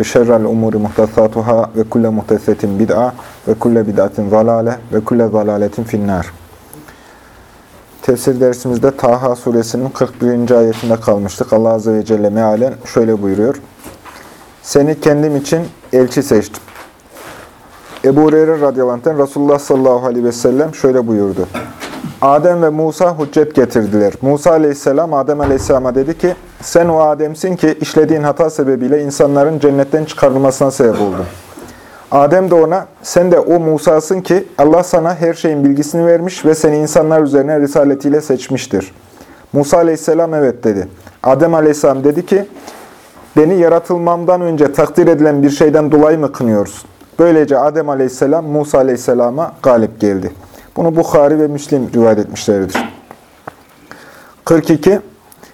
ve şerrel umuri muhtasatuhâ ve kulle muhtasetin bid'a ve kulle bid'atin zalale ve kulle zalaletin finnâr. Tefsir dersimizde Taha suresinin 41. ayetinde kalmıştık. Allah Azze ve Celle mealen şöyle buyuruyor. Seni kendim için elçi seçtim. Ebu Hureyre radıyallahu anh Resulullah sallallahu aleyhi ve sellem şöyle buyurdu. Adem ve Musa hüccet getirdiler. Musa aleyhisselam Adem aleyhisselama dedi ki, sen o Adem'sin ki işlediğin hata sebebiyle insanların cennetten çıkarılmasına sebep oldun. Adem de ona, sen de o Musa'sın ki Allah sana her şeyin bilgisini vermiş ve seni insanlar üzerine risaletiyle seçmiştir. Musa aleyhisselam evet dedi. Adem aleyhisselam dedi ki, beni yaratılmamdan önce takdir edilen bir şeyden dolayı mı kınıyorsun? Böylece Adem aleyhisselam Musa aleyhisselama galip geldi. Bunu Bukhari ve Müslim rivayet etmişlerdir. 42.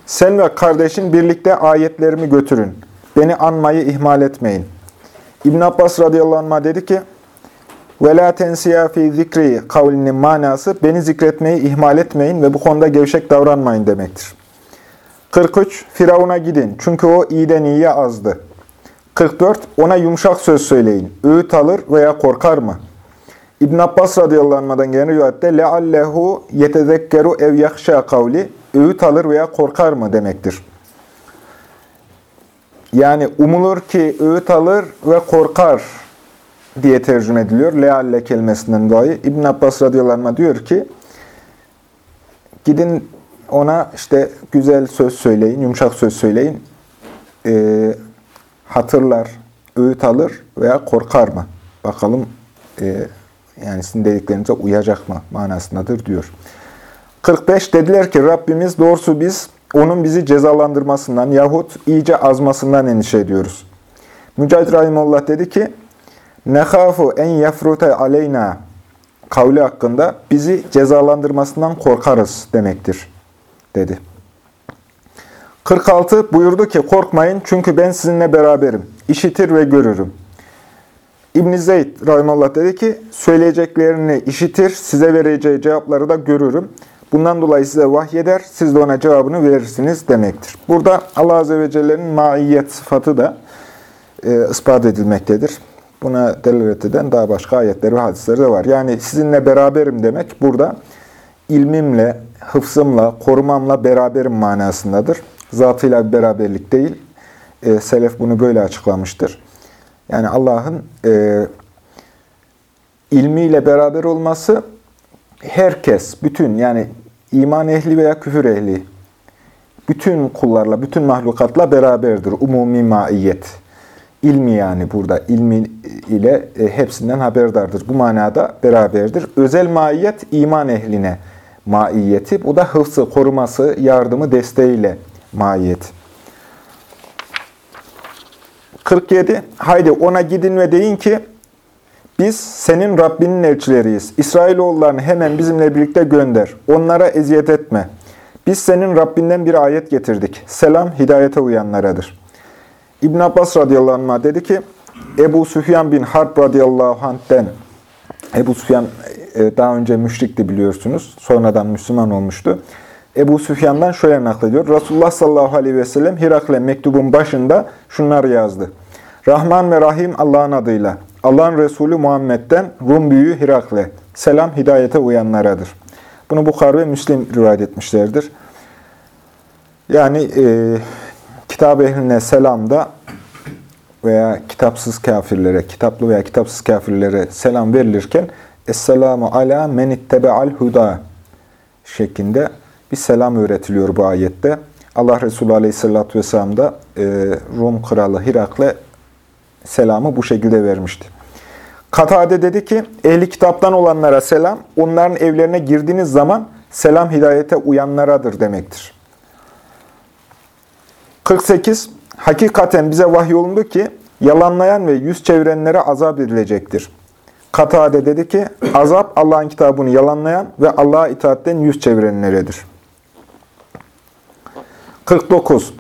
Sen ve kardeşin birlikte ayetlerimi götürün. Beni anmayı ihmal etmeyin. İbn Abbas radıyallahu anh dedi ki, وَلَا تَنْسِيَا ف۪ي zikri kavlinin manası beni zikretmeyi ihmal etmeyin ve bu konuda gevşek davranmayın demektir. 43. Firavun'a gidin çünkü o iyiden iyiye azdı. 44. Ona yumuşak söz söyleyin. Öğüt alır veya korkar mı? İbn Abbas radıyallahu anh'dan gelen rivayette leallehu yetezekkeru ev yakşa kavli öğüt alır veya korkar mı demektir. Yani umulur ki öğüt alır ve korkar diye tercüme ediliyor. Lealle kelimesinden dolayı. İbn Abbas radıyallahu anh diyor ki gidin ona işte güzel söz söyleyin, yumuşak söz söyleyin. E, hatırlar, öğüt alır veya korkar mı? Bakalım e, yani sizin dediklerinize uyacak mı manasındadır diyor. 45 dediler ki Rabbimiz doğrusu biz onun bizi cezalandırmasından yahut iyice azmasından endişe ediyoruz. Mücahit Rahimullah dedi ki Nekhafu en yafrute aleyna kavli hakkında bizi cezalandırmasından korkarız demektir dedi. 46 buyurdu ki korkmayın çünkü ben sizinle beraberim. İşitir ve görürüm. İbn Zeyd rahimallah dedi ki söyleyeceklerini işitir, size vereceği cevapları da görürüm. Bundan dolayı size vahyeder, siz de ona cevabını verirsiniz demektir. Burada Allah Azze ve Celle'nin maiyet sıfatı da e, ispat edilmektedir. Buna delalet eden daha başka ayetleri ve hadisleri de var. Yani sizinle beraberim demek burada ilmimle, hıfzımla, korumamla beraberim manasındadır. Zatıyla beraberlik değil. E, Selef bunu böyle açıklamıştır. Yani Allah'ın e, ilmiyle beraber olması herkes, bütün yani iman ehli veya küfür ehli, bütün kullarla, bütün mahlukatla beraberdir. Umumi maiyet. İlmi yani burada. ilmi ile e, hepsinden haberdardır. Bu manada beraberdir. Özel maiyet iman ehline maiyeti. Bu da hıfzı, koruması, yardımı, desteğiyle maiyet. 47. Haydi ona gidin ve deyin ki biz senin Rabbinin elçileriyiz. İsrailoğullarını hemen bizimle birlikte gönder. Onlara eziyet etme. Biz senin Rabbinden bir ayet getirdik. Selam hidayete uyanlaradır. İbn Abbas radıyallahu anh dedi ki Ebu Süfyan bin Harp radıyallahu anh'den Ebu Süfyan e, daha önce müşrikti biliyorsunuz. Sonradan Müslüman olmuştu. Ebu Süfyan'dan şöyle naklediyor. Resulullah sallallahu aleyhi ve sellem Hirakle mektubun başında şunları yazdı. Rahman ve Rahim Allah'ın adıyla. Allah'ın Resulü Muhammed'den Rum büyüğü Hirakle. Selam hidayete uyanlaradır. Bunu Bukhari ve Müslim rivayet etmişlerdir. Yani e, kitap ehline selam da veya kitapsız kafirlere, kitaplı veya kitapsız kafirlere selam verilirken Esselamu ala men ittebe'al huda şeklinde bir selam öğretiliyor bu ayette. Allah Resulü Aleyhisselatü Vesselam da e, Rum kralı Hirak'le selamı bu şekilde vermişti. Katade dedi ki, ehli kitaptan olanlara selam, onların evlerine girdiğiniz zaman selam hidayete uyanlaradır demektir. 48. Hakikaten bize vahyolundu ki, yalanlayan ve yüz çevirenlere azap edilecektir. Katade dedi ki, azap Allah'ın kitabını yalanlayan ve Allah'a itaatten yüz çevirenleredir. 49.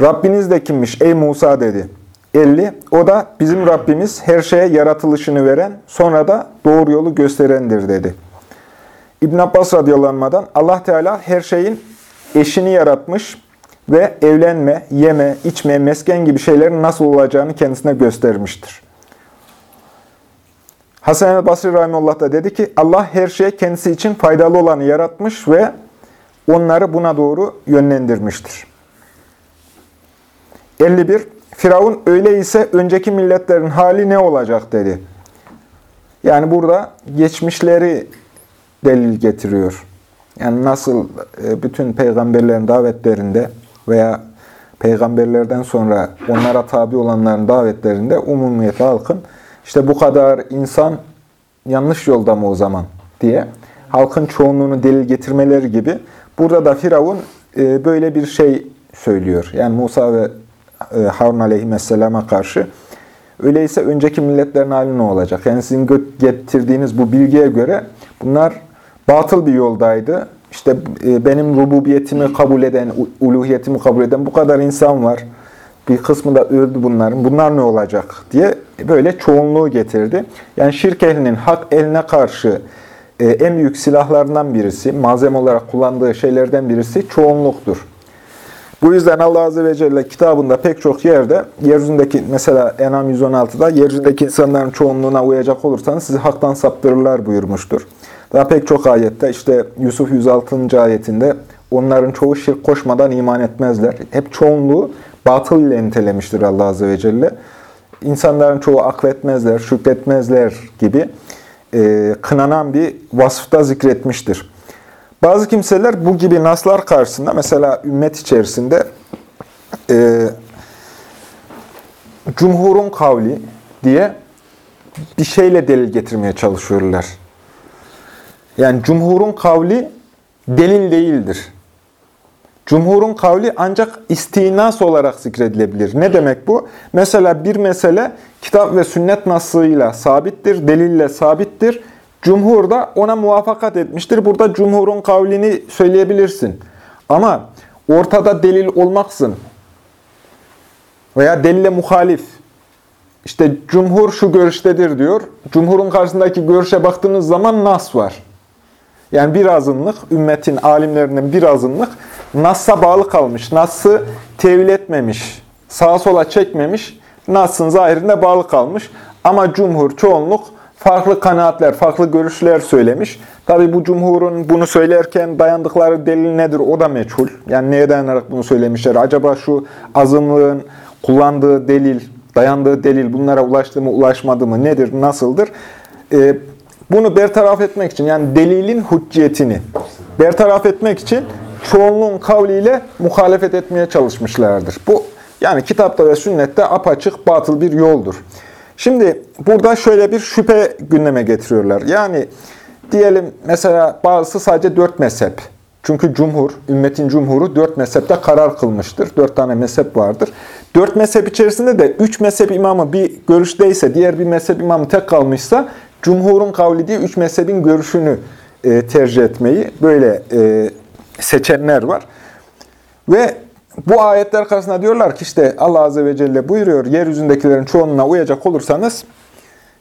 Rabbiniz de kimmiş ey Musa dedi. 50. O da bizim Rabbimiz her şeye yaratılışını veren, sonra da doğru yolu gösterendir dedi. İbn Abbas radıyallahu Allah Teala her şeyin eşini yaratmış ve evlenme, yeme, içme, mesken gibi şeylerin nasıl olacağını kendisine göstermiştir. Hasan el Basri Rahimullah da dedi ki Allah her şeye kendisi için faydalı olanı yaratmış ve onları buna doğru yönlendirmiştir. 51. Firavun öyleyse önceki milletlerin hali ne olacak dedi. Yani burada geçmişleri delil getiriyor. Yani nasıl e, bütün peygamberlerin davetlerinde veya peygamberlerden sonra onlara tabi olanların davetlerinde umumiyet halkın işte bu kadar insan yanlış yolda mı o zaman diye halkın çoğunluğunu delil getirmeleri gibi burada da Firavun e, böyle bir şey söylüyor. Yani Musa ve Harun aleyhisselama karşı öyleyse önceki milletlerin hali ne olacak? Yani sizin getirdiğiniz bu bilgiye göre bunlar batıl bir yoldaydı. İşte e, benim rububiyetimi kabul eden, uluhiyetimi kabul eden bu kadar insan var. Bir kısmı da öldü bunların. Bunlar ne olacak diye böyle çoğunluğu getirdi. Yani şirk ehlinin hak eline karşı e, en büyük silahlarından birisi, malzeme olarak kullandığı şeylerden birisi çoğunluktur. Bu yüzden Allah Azze ve Celle kitabında pek çok yerde, yeryüzündeki mesela Enam 116'da, yeryüzündeki insanların çoğunluğuna uyacak olursanız sizi haktan saptırırlar buyurmuştur. Daha pek çok ayette işte Yusuf 106. ayetinde onların çoğu şirk koşmadan iman etmezler. Hep çoğunluğu batıl ile nitelemiştir Allah Azze ve Celle. İnsanların çoğu akletmezler, şükretmezler gibi e, kınanan bir vasıfta zikretmiştir. Bazı kimseler bu gibi naslar karşısında mesela ümmet içerisinde e, cumhurun kavli diye bir şeyle delil getirmeye çalışıyorlar. Yani cumhurun kavli delil değildir. Cumhurun kavli ancak istinas olarak zikredilebilir. Ne demek bu? Mesela bir mesele kitap ve sünnet nasıyla sabittir, delille sabittir. Cumhur da ona muvaffakat etmiştir. Burada cumhurun kavlini söyleyebilirsin. Ama ortada delil olmaksın veya delile muhalif, işte cumhur şu görüştedir diyor. Cumhurun karşısındaki görüşe baktığınız zaman nas var. Yani bir azınlık, ümmetin alimlerinden bir azınlık Nas'a bağlı kalmış, Nas'ı tevil etmemiş, sağa sola çekmemiş, Nas'ın zahirinde bağlı kalmış. Ama cumhur, çoğunluk farklı kanaatler, farklı görüşler söylemiş. Tabi bu cumhurun bunu söylerken dayandıkları delil nedir o da meçhul. Yani neye dayanarak bunu söylemişler? Acaba şu azınlığın kullandığı delil, dayandığı delil bunlara ulaştı mı, ulaşmadı mı, nedir, nasıldır? Ee, bunu bertaraf etmek için yani delilin hücciyetini bertaraf etmek için çoğunluğun kavliyle muhalefet etmeye çalışmışlardır. Bu yani kitapta ve sünnette apaçık batıl bir yoldur. Şimdi burada şöyle bir şüphe gündeme getiriyorlar. Yani diyelim mesela bazısı sadece dört mezhep. Çünkü cumhur, ümmetin cumhuru dört mezhepte karar kılmıştır. Dört tane mezhep vardır. Dört mezhep içerisinde de üç mezhep imamı bir görüşteyse, diğer bir mezhep imamı tek kalmışsa, cumhurun kavli diye üç mezhebin görüşünü e, tercih etmeyi böyle e, seçenler var. Ve bu ayetler karşısında diyorlar ki işte Allah Azze ve Celle buyuruyor, yeryüzündekilerin çoğunluğuna uyacak olursanız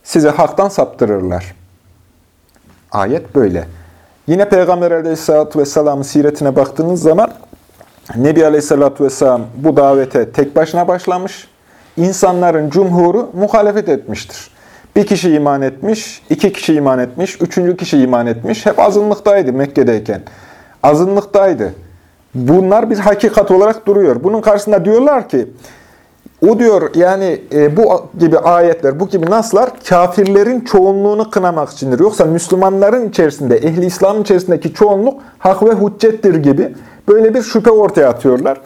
sizi haktan saptırırlar. Ayet böyle. Yine Peygamber Aleyhisselatü Vesselam'ın siretine baktığınız zaman Nebi Aleyhisselatü Vesselam bu davete tek başına başlamış. İnsanların cumhuru muhalefet etmiştir. Bir kişi iman etmiş, iki kişi iman etmiş, üçüncü kişi iman etmiş. Hep azınlıktaydı Mekke'deyken. Azınlıktaydı. Bunlar bir hakikat olarak duruyor. Bunun karşısında diyorlar ki, o diyor yani e, bu gibi ayetler, bu gibi naslar kafirlerin çoğunluğunu kınamak içindir. Yoksa Müslümanların içerisinde, ehli İslam'ın içerisindeki çoğunluk hak ve hüccettir gibi böyle bir şüphe ortaya atıyorlar.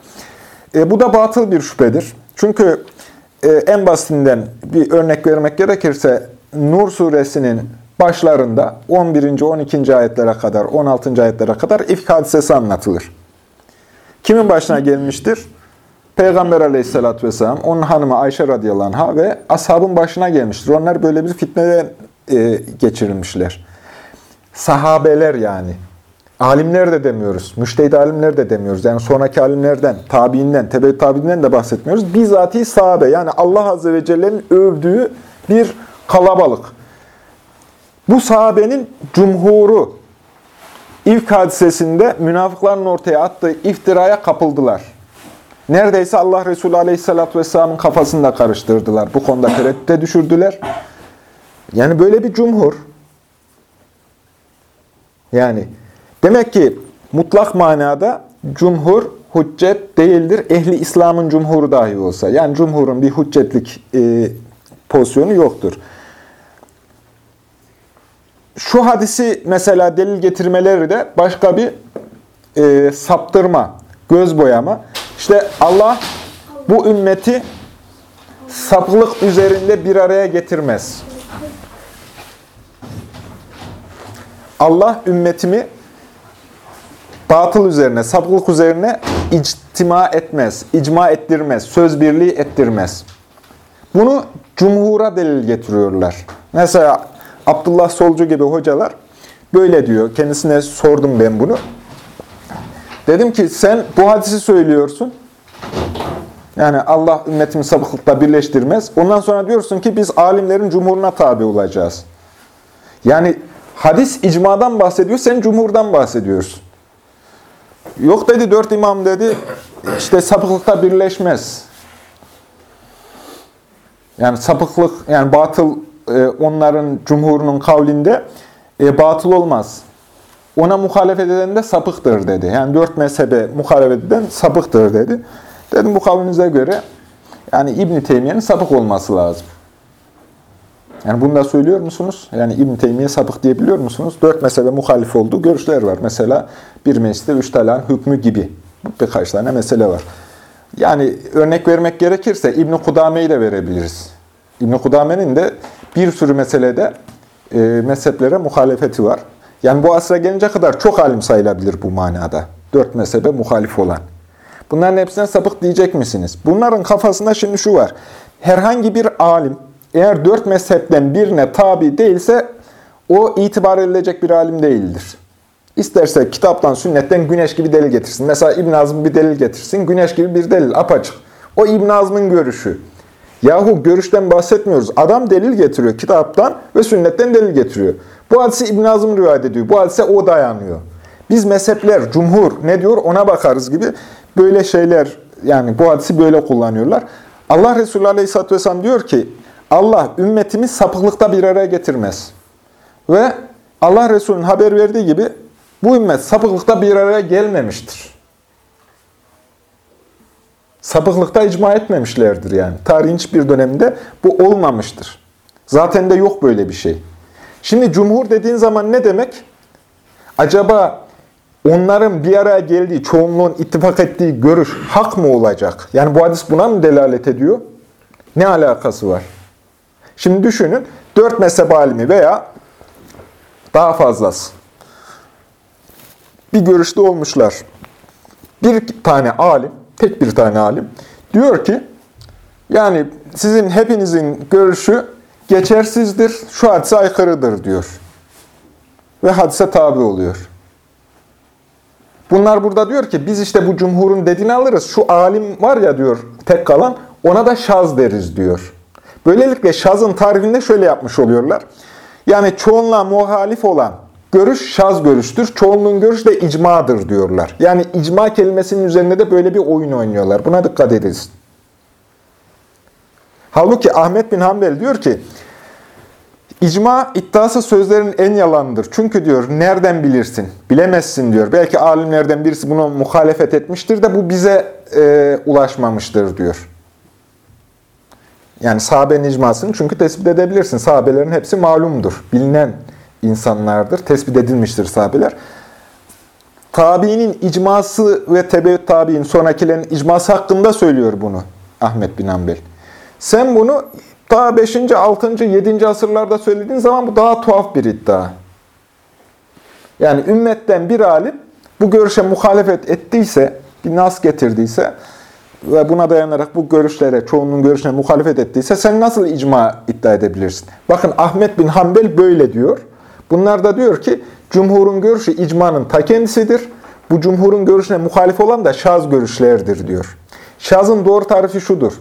E, bu da batıl bir şüphedir. Çünkü e, en basitinden bir örnek vermek gerekirse Nur suresinin başlarında 11. 12. ayetlere kadar, 16. ayetlere kadar ifk hadisesi anlatılır. Kimin başına gelmiştir? Peygamber aleyhissalatü vesselam, onun hanımı Ayşe radıyallahu anh'a ve ashabın başına gelmiştir. Onlar böyle bir fitneden e, geçirilmişler. Sahabeler yani. Alimler de demiyoruz. Müştehid alimler de demiyoruz. Yani sonraki alimlerden, tabiinden, tebe tabiinden de bahsetmiyoruz. Bizatihi sahabe yani Allah Azze ve Celle'nin övdüğü bir kalabalık. Bu sahabenin cumhuru ilk hadisesinde münafıkların ortaya attığı iftiraya kapıldılar. Neredeyse Allah Resulü Aleyhisselatü Vesselam'ın kafasını da karıştırdılar. Bu konuda tereddüte düşürdüler. Yani böyle bir cumhur. Yani demek ki mutlak manada cumhur hüccet değildir. Ehli İslam'ın cumhuru dahi olsa. Yani cumhurun bir hüccetlik e, pozisyonu yoktur. Şu hadisi mesela delil getirmeleri de başka bir e, saptırma, göz boyama. İşte Allah bu ümmeti saplık üzerinde bir araya getirmez. Allah ümmetimi batıl üzerine, saplık üzerine içtima etmez, icma ettirmez, söz birliği ettirmez. Bunu cumhura delil getiriyorlar. Mesela Abdullah Solcu gibi hocalar böyle diyor. Kendisine sordum ben bunu. Dedim ki sen bu hadisi söylüyorsun. Yani Allah ümmetimi sapıklıkla birleştirmez. Ondan sonra diyorsun ki biz alimlerin cumhuruna tabi olacağız. Yani hadis icmadan bahsediyor, sen cumhurdan bahsediyorsun. Yok dedi dört imam dedi, işte sapıklıkta birleşmez. Yani sapıklık, yani batıl onların cumhurunun kavlinde e, batıl olmaz. Ona muhalefet eden de sapıktır dedi. Yani dört mezhebe muhalefet eden sapıktır dedi. Dedim bu kavlinize göre yani İbn Teymiye'nin sapık olması lazım. Yani bunu da söylüyor musunuz? Yani İbn Teymiye sapık diyebiliyor musunuz? Dört mezhebe muhalif olduğu görüşler var. Mesela bir mecliste üç talan hükmü gibi birkaç tane mesele var. Yani örnek vermek gerekirse İbn Kudame'yi de verebiliriz. İbn Kudame'nin de bir sürü meselede e, mezheplere muhalefeti var. Yani bu asra gelince kadar çok alim sayılabilir bu manada. Dört mezhebe muhalif olan. Bunların hepsine sapık diyecek misiniz? Bunların kafasında şimdi şu var. Herhangi bir alim eğer dört mezhepten birine tabi değilse o itibar edilecek bir alim değildir. İsterse kitaptan, sünnetten güneş gibi delil getirsin. Mesela İbn Azm bir delil getirsin. Güneş gibi bir delil, apaçık. O İbn Azm'ın görüşü. Yahu görüşten bahsetmiyoruz. Adam delil getiriyor kitaptan ve sünnetten delil getiriyor. Bu hadisi İbn Azm rivayet ediyor. Bu hadise o dayanıyor. Biz mezhepler, cumhur ne diyor ona bakarız gibi böyle şeyler yani bu hadisi böyle kullanıyorlar. Allah Resulü Aleyhisselatü Vesselam diyor ki Allah ümmetimi sapıklıkta bir araya getirmez. Ve Allah Resulü'nün haber verdiği gibi bu ümmet sapıklıkta bir araya gelmemiştir. Sapıklıkta icma etmemişlerdir yani. Tarihin hiçbir döneminde bu olmamıştır. Zaten de yok böyle bir şey. Şimdi cumhur dediğin zaman ne demek? Acaba onların bir araya geldiği, çoğunluğun ittifak ettiği görüş hak mı olacak? Yani bu hadis buna mı delalet ediyor? Ne alakası var? Şimdi düşünün, dört mezhep alimi veya daha fazlası bir görüşte olmuşlar. Bir tane alim, tek bir tane alim diyor ki, yani sizin hepinizin görüşü geçersizdir, şu hadise aykırıdır diyor. Ve hadise tabi oluyor. Bunlar burada diyor ki biz işte bu cumhurun dediğini alırız. Şu alim var ya diyor tek kalan ona da şaz deriz diyor. Böylelikle şazın tarifinde şöyle yapmış oluyorlar. Yani çoğunluğa muhalif olan görüş şaz görüştür. Çoğunluğun görüşü de icmadır diyorlar. Yani icma kelimesinin üzerinde de böyle bir oyun oynuyorlar. Buna dikkat ediniz. Halbuki Ahmet bin Hanbel diyor ki, İcma iddiası sözlerin en yalanıdır. Çünkü diyor nereden bilirsin? Bilemezsin diyor. Belki alimlerden birisi bunu muhalefet etmiştir de bu bize e, ulaşmamıştır diyor. Yani sahabenin icmasını çünkü tespit edebilirsin. Sahabelerin hepsi malumdur. Bilinen insanlardır. Tespit edilmiştir sahabeler. Tabiinin icması ve tebeyyüt tabiinin sonrakilerin icması hakkında söylüyor bunu Ahmet bin Hanbel. Sen bunu daha 5. 6. 7. asırlarda söylediğin zaman bu daha tuhaf bir iddia. Yani ümmetten bir alim bu görüşe muhalefet ettiyse, bir nas getirdiyse, ve buna dayanarak bu görüşlere, çoğunun görüşüne muhalefet ettiyse sen nasıl icma iddia edebilirsin? Bakın Ahmet bin Hanbel böyle diyor. Bunlar da diyor ki cumhurun görüşü icmanın ta kendisidir. Bu cumhurun görüşüne muhalif olan da şaz görüşlerdir diyor. Şazın doğru tarifi şudur.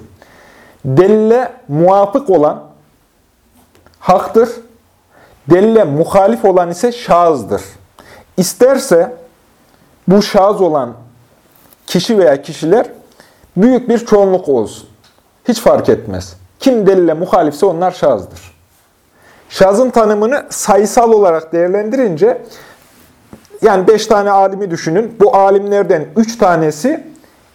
Delile muafık olan haktır. Delile muhalif olan ise şazdır. İsterse bu şaz olan kişi veya kişiler büyük bir çoğunluk olsun. Hiç fark etmez. Kim delile muhalifse onlar şazdır. Şazın tanımını sayısal olarak değerlendirince, yani beş tane alimi düşünün. Bu alimlerden üç tanesi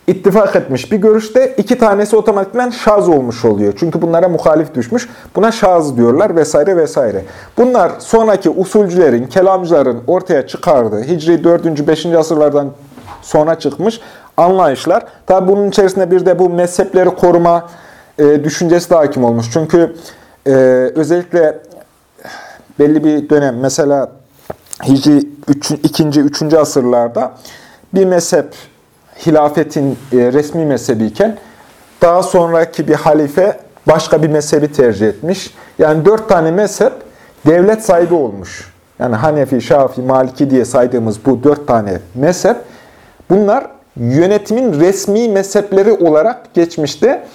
ittifak etmiş bir görüşte, iki tanesi otomatikman şaz olmuş oluyor. Çünkü bunlara muhalif düşmüş. Buna şaz diyorlar vesaire vesaire. Bunlar sonraki usulcülerin, kelamcıların ortaya çıkardığı, Hicri 4. 5. asırlardan sonra çıkmış anlayışlar. Tabi bunun içerisinde bir de bu mezhepleri koruma e, düşüncesi de hakim olmuş. Çünkü e, özellikle belli bir dönem mesela Hicri 3. 2. 3. asırlarda bir mezhep hilafetin e, resmi mezhebiyken daha sonraki bir halife başka bir mezhebi tercih etmiş. Yani dört tane mezhep devlet sahibi olmuş. Yani Hanefi, Şafi, Maliki diye saydığımız bu dört tane mezhep bunlar yönetimin resmi mezhepleri olarak geçmişte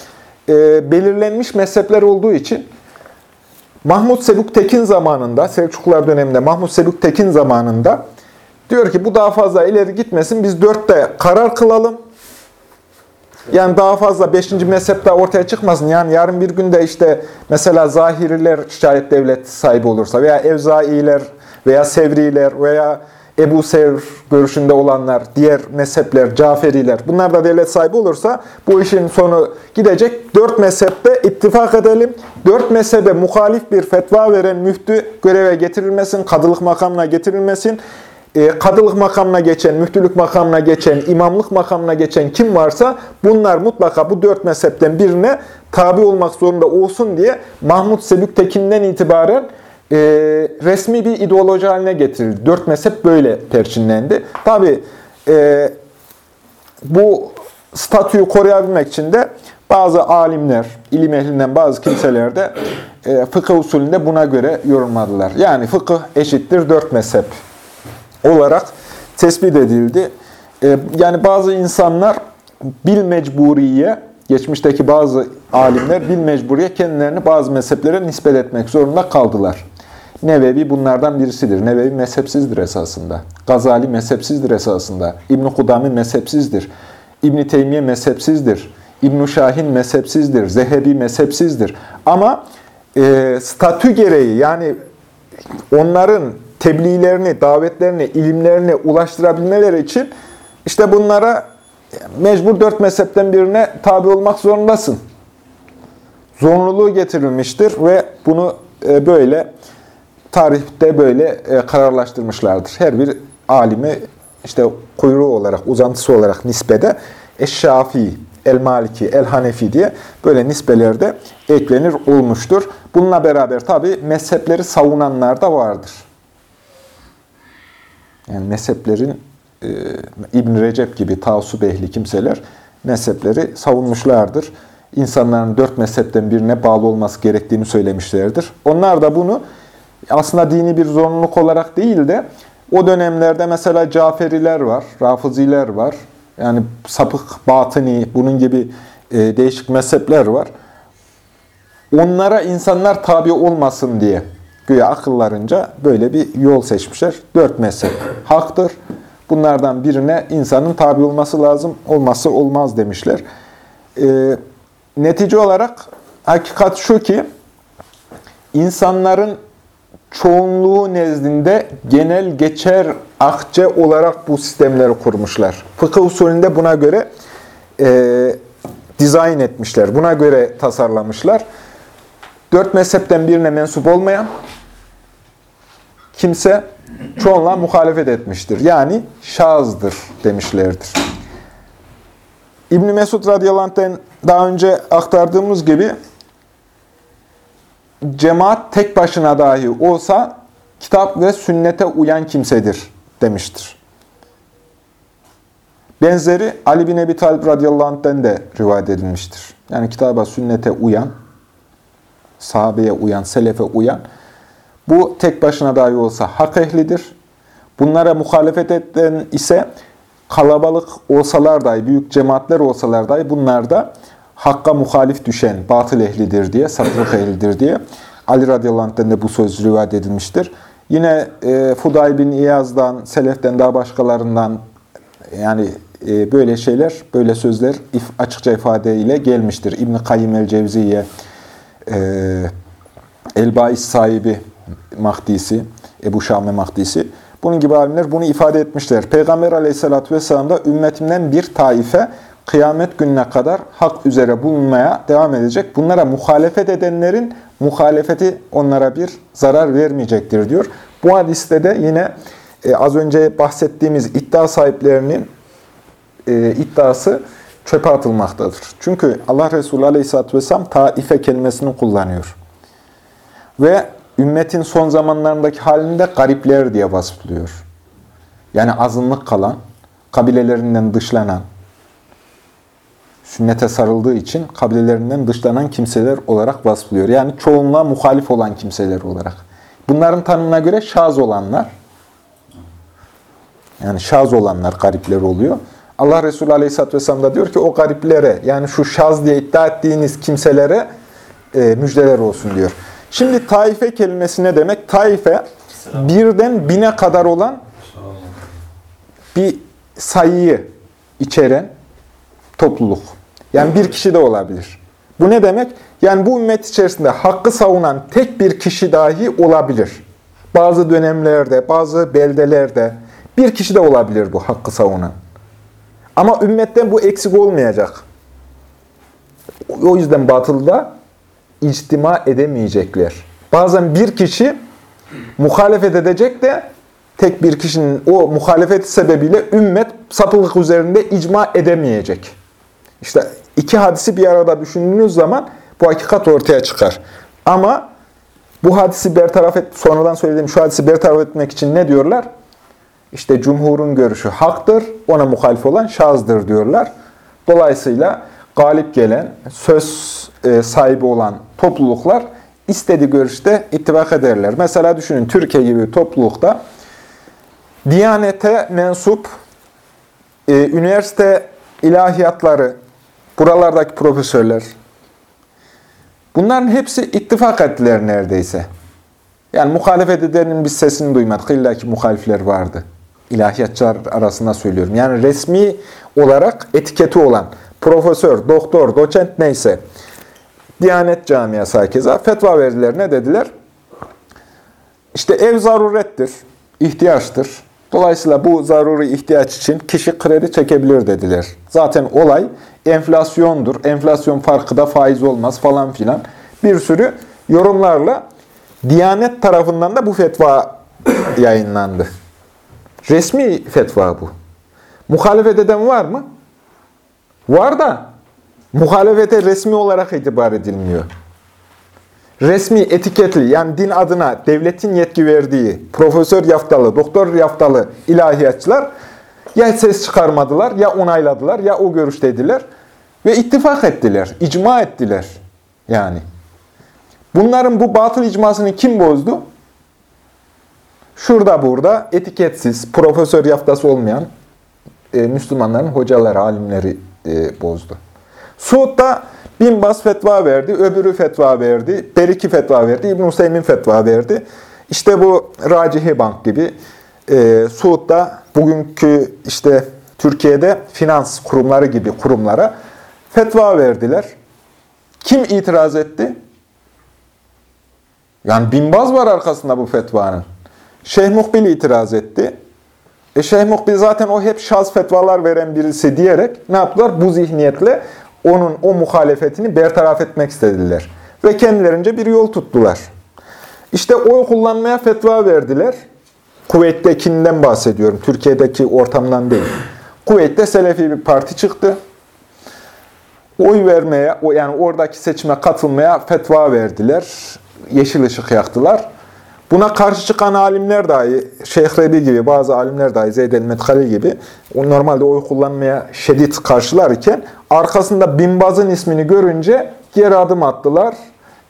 e, belirlenmiş mezhepler olduğu için Mahmud Seluk Tekin zamanında, Selçuklular döneminde Mahmud Seluk Tekin zamanında diyor ki bu daha fazla ileri gitmesin, biz dörtte karar kılalım. Yani daha fazla beşinci mezhep daha ortaya çıkmasın. Yani yarın bir günde işte mesela Zahiriler şayet devlet sahibi olursa veya Evzailer veya Sevriler veya Ebu Sevr görüşünde olanlar, diğer mezhepler, Caferiler bunlar da devlet sahibi olursa bu işin sonu gidecek. Dört mezhepte ittifak edelim. Dört mezhebe muhalif bir fetva veren müftü göreve getirilmesin, kadılık makamına getirilmesin. E, kadılık makamına geçen, müftülük makamına geçen, imamlık makamına geçen kim varsa bunlar mutlaka bu dört mezhepten birine tabi olmak zorunda olsun diye Mahmud Selük Tekin'den itibaren e, resmi bir ideoloji haline getirildi. Dört mezhep böyle perçinlendi. Tabi e, bu statüyü koruyabilmek için de bazı alimler, ilim ehlinden bazı kimseler de e, fıkıh usulünde buna göre yorumladılar. Yani fıkıh eşittir dört mezhep olarak tespit edildi. E, yani bazı insanlar bil mecburiye, geçmişteki bazı alimler bil mecburiye kendilerini bazı mezheplere nispet etmek zorunda kaldılar. Nevevi bunlardan birisidir. Nevevi mezhepsizdir esasında. Gazali mezhepsizdir esasında. İbn-i Kudami mezhepsizdir. İbn-i Teymiye mezhepsizdir. İbn-i Şahin mezhepsizdir. Zehebi mezhepsizdir. Ama e, statü gereği yani onların tebliğlerini, davetlerini, ilimlerini ulaştırabilmeleri için işte bunlara mecbur dört mezhepten birine tabi olmak zorundasın. Zorunluluğu getirilmiştir ve bunu e, böyle tarihte böyle e, kararlaştırmışlardır. Her bir alimi işte kuyruğu olarak, uzantısı olarak nispede Eşşafi, El-Maliki, El-Hanefi diye böyle nisbelerde eklenir olmuştur. Bununla beraber tabi mezhepleri savunanlar da vardır. Yani mezheplerin e, İbn Recep gibi taasub ehli kimseler mezhepleri savunmuşlardır. İnsanların dört mezhepten birine bağlı olması gerektiğini söylemişlerdir. Onlar da bunu aslında dini bir zorunluluk olarak değil de o dönemlerde mesela Caferiler var, Rafiziler var. Yani sapık, batıni, bunun gibi e, değişik mezhepler var. Onlara insanlar tabi olmasın diye güya akıllarınca böyle bir yol seçmişler. Dört mezhep haktır. Bunlardan birine insanın tabi olması lazım, olması olmaz demişler. E, netice olarak hakikat şu ki, insanların çoğunluğu nezdinde genel geçer akçe olarak bu sistemleri kurmuşlar. Fıkıh usulünde buna göre e, dizayn etmişler. Buna göre tasarlamışlar. Dört mezhepten birine mensup olmayan kimse çoğunluğa muhalefet etmiştir. Yani şazdır demişlerdir. İbn Mesud radıyallahu anh'ten daha önce aktardığımız gibi cemaat tek başına dahi olsa kitap ve sünnete uyan kimsedir demiştir. Benzeri Ali bin Ebi Talib radıyallahu anh'den de rivayet edilmiştir. Yani kitaba, sünnete uyan, sahabeye uyan, selefe uyan, bu tek başına dahi olsa hak ehlidir. Bunlara muhalefet eden ise kalabalık olsalar dahi, büyük cemaatler olsalar dahi bunlar da hakka muhalif düşen batıl ehlidir diye, sapık ehlidir diye Ali radıyallahu anh'den de bu söz rivayet edilmiştir. Yine e, Fuday bin İyaz'dan, Selef'ten daha başkalarından yani e, böyle şeyler, böyle sözler if, açıkça ifadeyle gelmiştir. İbn-i Kayyim el-Cevziye, e, El-Bais sahibi Mahdisi, Ebu Şame Mahdisi, bunun gibi alimler bunu ifade etmişler. Peygamber aleyhissalatü vesselam da ümmetimden bir taife kıyamet gününe kadar hak üzere bulunmaya devam edecek. Bunlara muhalefet edenlerin muhalefeti onlara bir zarar vermeyecektir diyor. Bu hadiste de yine e, az önce bahsettiğimiz iddia sahiplerinin e, iddiası çöpe atılmaktadır. Çünkü Allah Resulü Aleyhisselatü Vesselam taife kelimesini kullanıyor. Ve ümmetin son zamanlarındaki halinde garipler diye vasıflıyor. Yani azınlık kalan, kabilelerinden dışlanan, sünnete sarıldığı için kabilelerinden dışlanan kimseler olarak vasıflıyor. Yani çoğunluğa muhalif olan kimseler olarak. Bunların tanımına göre şaz olanlar, yani şaz olanlar garipler oluyor. Allah Resulü Aleyhisselatü Vesselam da diyor ki o gariplere, yani şu şaz diye iddia ettiğiniz kimselere e, müjdeler olsun diyor. Şimdi taife kelimesi ne demek? Taife birden bine kadar olan bir sayıyı içeren topluluk. Yani bir kişi de olabilir. Bu ne demek? Yani bu ümmet içerisinde hakkı savunan tek bir kişi dahi olabilir. Bazı dönemlerde, bazı beldelerde bir kişi de olabilir bu hakkı savunan. Ama ümmetten bu eksik olmayacak. O yüzden batılda içtima edemeyecekler. Bazen bir kişi muhalefet edecek de tek bir kişinin o muhalefeti sebebiyle ümmet sapılık üzerinde icma edemeyecek. İşte iki hadisi bir arada düşündüğünüz zaman bu hakikat ortaya çıkar. Ama bu hadisi bertaraf et, sonradan söylediğim şu hadisi bertaraf etmek için ne diyorlar? İşte cumhurun görüşü haktır, ona muhalif olan şazdır diyorlar. Dolayısıyla galip gelen, söz e, sahibi olan topluluklar istediği görüşte ittifak ederler. Mesela düşünün Türkiye gibi bir toplulukta Diyanete mensup e, üniversite ilahiyatları, buralardaki profesörler, bunların hepsi ittifak ettiler neredeyse. Yani muhalefet edenin biz sesini duymadık. İlla ki muhalifler vardı. İlahiyatçılar arasında söylüyorum. Yani resmi olarak etiketi olan profesör, doktor, doçent neyse Diyanet camiası herkese fetva verdiler. Ne dediler? İşte ev zarurettir, ihtiyaçtır. Dolayısıyla bu zaruri ihtiyaç için kişi kredi çekebilir dediler. Zaten olay enflasyondur. Enflasyon farkı da faiz olmaz falan filan. Bir sürü yorumlarla Diyanet tarafından da bu fetva yayınlandı. Resmi fetva bu. Muhalefet eden var mı? Var da muhalefete resmi olarak itibar edilmiyor. Resmi, etiketli yani din adına devletin yetki verdiği profesör yaftalı, doktor yaftalı ilahiyatçılar ya ses çıkarmadılar, ya onayladılar, ya o görüşteydiler ve ittifak ettiler, icma ettiler yani. Bunların bu batıl icmasını kim bozdu? Şurada burada etiketsiz, profesör yaftası olmayan e, Müslümanların hocaları, alimleri e, bozdu. Suud'da bin bas fetva verdi, öbürü fetva verdi, Beriki fetva verdi, İbn-i Hüseyin fetva verdi. İşte bu Racihi Bank gibi e, Suud'da bugünkü işte Türkiye'de finans kurumları gibi kurumlara fetva verdiler. Kim itiraz etti? Yani binbaz var arkasında bu fetvanın. Şeyh Muhbil itiraz etti. E Şeyh Muhbil zaten o hep şaz fetvalar veren birisi diyerek ne yaptılar? Bu zihniyetle onun o muhalefetini bertaraf etmek istediler. Ve kendilerince bir yol tuttular. İşte oy kullanmaya fetva verdiler. Kuveyt'tekinden bahsediyorum. Türkiye'deki ortamdan değil. Kuveyt'te Selefi bir parti çıktı. Oy vermeye, yani oradaki seçime katılmaya fetva verdiler. Yeşil ışık yaktılar. Buna karşı çıkan alimler dahi, Şeyh Rebi gibi, bazı alimler dahi, Zeyd el-Metkali gibi, normalde oy kullanmaya şiddet karşılar iken, arkasında Binbaz'ın ismini görünce geri adım attılar.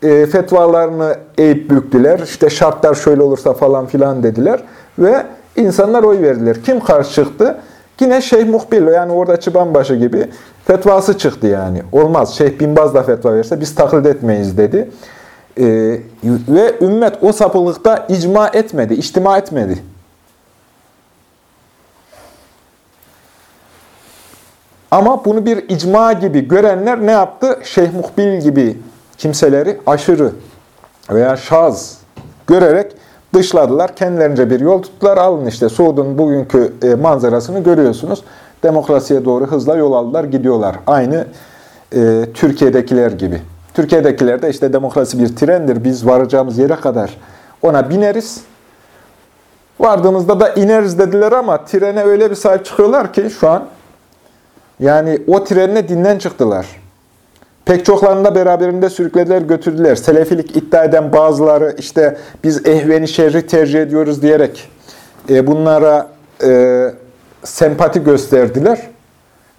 E, fetvalarını eğip büktüler. İşte şartlar şöyle olursa falan filan dediler. Ve insanlar oy verdiler. Kim karşı çıktı? Yine Şeyh Muhbil, yani orada çıbanbaşı gibi fetvası çıktı yani. Olmaz, Şeyh Binbaz da fetva verirse biz taklit etmeyiz dedi. Ee, ve ümmet o sapılıkta icma etmedi, içtima etmedi. Ama bunu bir icma gibi görenler ne yaptı? Şeyh Muhbil gibi kimseleri aşırı veya şaz görerek dışladılar. Kendilerince bir yol tuttular. Alın işte Suud'un bugünkü e, manzarasını görüyorsunuz. Demokrasiye doğru hızla yol aldılar, gidiyorlar. Aynı e, Türkiye'dekiler gibi. Türkiye'dekiler de işte demokrasi bir trendir. Biz varacağımız yere kadar ona bineriz. Vardığımızda da ineriz dediler ama trene öyle bir sahip çıkıyorlar ki şu an yani o trenle dinden çıktılar. Pek çoklarını beraberinde sürüklediler, götürdüler. Selefilik iddia eden bazıları işte biz ehveni şerri tercih ediyoruz diyerek e, bunlara e, sempati gösterdiler.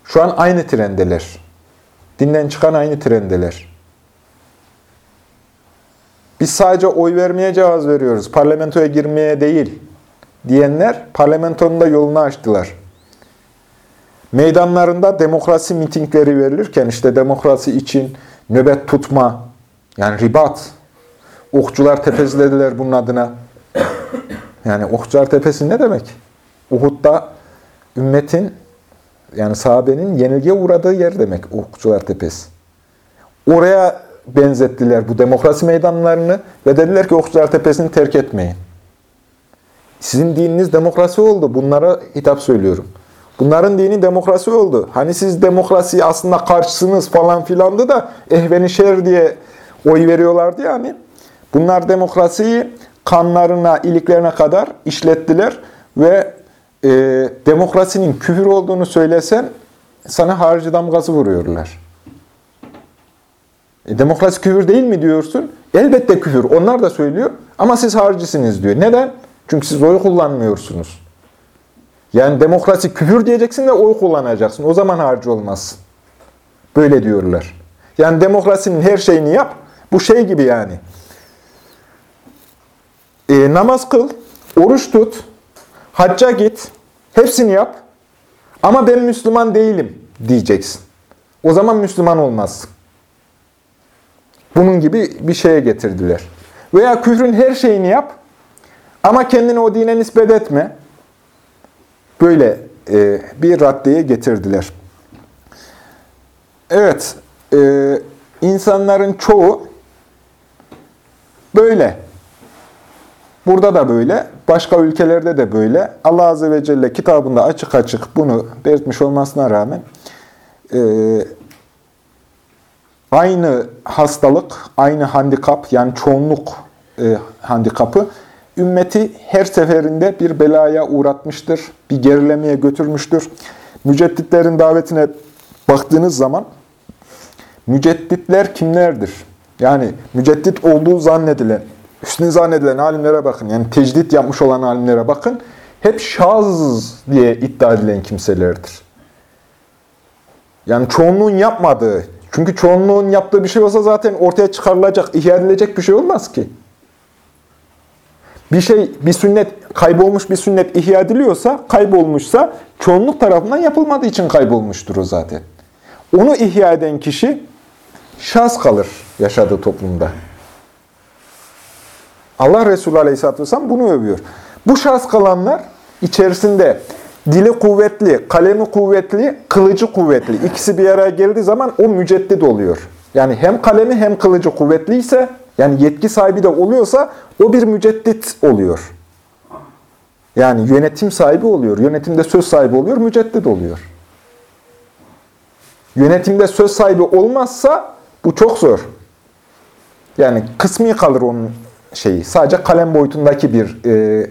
Şu an aynı trendeler. Dinden çıkan aynı trendeler. Biz sadece oy vermeye cevaz veriyoruz, parlamentoya girmeye değil diyenler parlamentonun da yolunu açtılar. Meydanlarında demokrasi mitingleri verilirken işte demokrasi için nöbet tutma, yani ribat, Okçular Tepesi bunun adına. Yani Okçular Tepesi ne demek? Uhud'da ümmetin, yani sahabenin yenilgiye uğradığı yer demek Okçular Tepesi. Oraya benzettiler bu demokrasi meydanlarını ve dediler ki Okçular Tepesi'ni terk etmeyin. Sizin dininiz demokrasi oldu. Bunlara hitap söylüyorum. Bunların dini demokrasi oldu. Hani siz demokrasiyi aslında karşısınız falan filandı da ehveni şer diye oy veriyorlardı yani. Bunlar demokrasiyi kanlarına, iliklerine kadar işlettiler ve e, demokrasinin küfür olduğunu söylesen sana harici damgası vuruyorlar. E, demokrasi küfür değil mi diyorsun? Elbette küfür. Onlar da söylüyor. Ama siz haricisiniz diyor. Neden? Çünkü siz oy kullanmıyorsunuz. Yani demokrasi küfür diyeceksin ve oy kullanacaksın. O zaman harcı olmazsın. Böyle diyorlar. Yani demokrasinin her şeyini yap. Bu şey gibi yani. E, namaz kıl, oruç tut, hacca git, hepsini yap. Ama ben Müslüman değilim diyeceksin. O zaman Müslüman olmazsın. Bunun gibi bir şeye getirdiler. Veya küfrün her şeyini yap ama kendini o dine nispet etme. Böyle e, bir raddeye getirdiler. Evet, e, insanların çoğu böyle. Burada da böyle, başka ülkelerde de böyle. Allah Azze ve Celle kitabında açık açık bunu belirtmiş olmasına rağmen e, aynı hastalık, aynı handikap yani çoğunluk e, handikapı ümmeti her seferinde bir belaya uğratmıştır, bir gerilemeye götürmüştür. Mücedditlerin davetine baktığınız zaman mücedditler kimlerdir? Yani müceddit olduğu zannedilen, üstün zannedilen alimlere bakın. Yani tecdit yapmış olan alimlere bakın. Hep şaz diye iddia edilen kimselerdir. Yani çoğunluğun yapmadığı, çünkü çoğunluğun yaptığı bir şey olsa zaten ortaya çıkarılacak, ihya edilecek bir şey olmaz ki. Bir şey, bir sünnet, kaybolmuş bir sünnet ihya ediliyorsa, kaybolmuşsa çoğunluk tarafından yapılmadığı için kaybolmuştur o zaten. Onu ihya eden kişi şans kalır yaşadığı toplumda. Allah Resulü Aleyhisselatü Vesselam bunu övüyor. Bu şans kalanlar içerisinde Dili kuvvetli, kalemi kuvvetli, kılıcı kuvvetli. İkisi bir araya geldiği zaman o müceddit oluyor. Yani hem kalemi hem kılıcı kuvvetliyse, yani yetki sahibi de oluyorsa o bir müceddit oluyor. Yani yönetim sahibi oluyor, yönetimde söz sahibi oluyor, müceddit oluyor. Yönetimde söz sahibi olmazsa bu çok zor. Yani kısmi kalır onun şeyi. Sadece kalem boyutundaki bir e,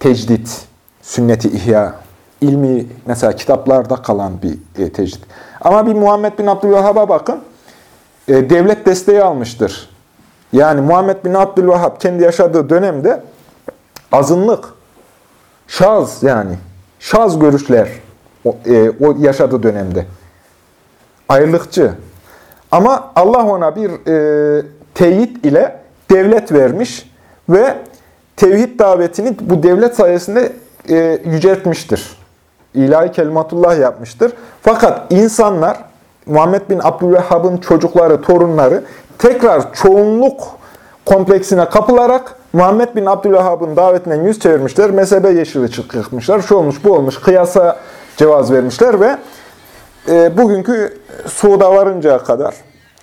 tecdit, sünneti ihya ilmi mesela kitaplarda kalan bir e, tecrit. Ama bir Muhammed bin Abdülvahhab'a bakın. E, devlet desteği almıştır. Yani Muhammed bin Abdülvahhab kendi yaşadığı dönemde azınlık, şaz yani, şaz görüşler o, e, o yaşadığı dönemde. Ayrılıkçı. Ama Allah ona bir e, teyit ile devlet vermiş ve tevhid davetini bu devlet sayesinde e, yüceltmiştir. İlahi kelimatullah yapmıştır. Fakat insanlar, Muhammed bin Abdülvehhab'ın çocukları, torunları tekrar çoğunluk kompleksine kapılarak Muhammed bin Abdülvehhab'ın davetinden yüz çevirmişler. Mezhebe yeşili çıkmışlar. Şu olmuş, bu olmuş. Kıyasa cevaz vermişler ve e, bugünkü Suud'a varıncaya kadar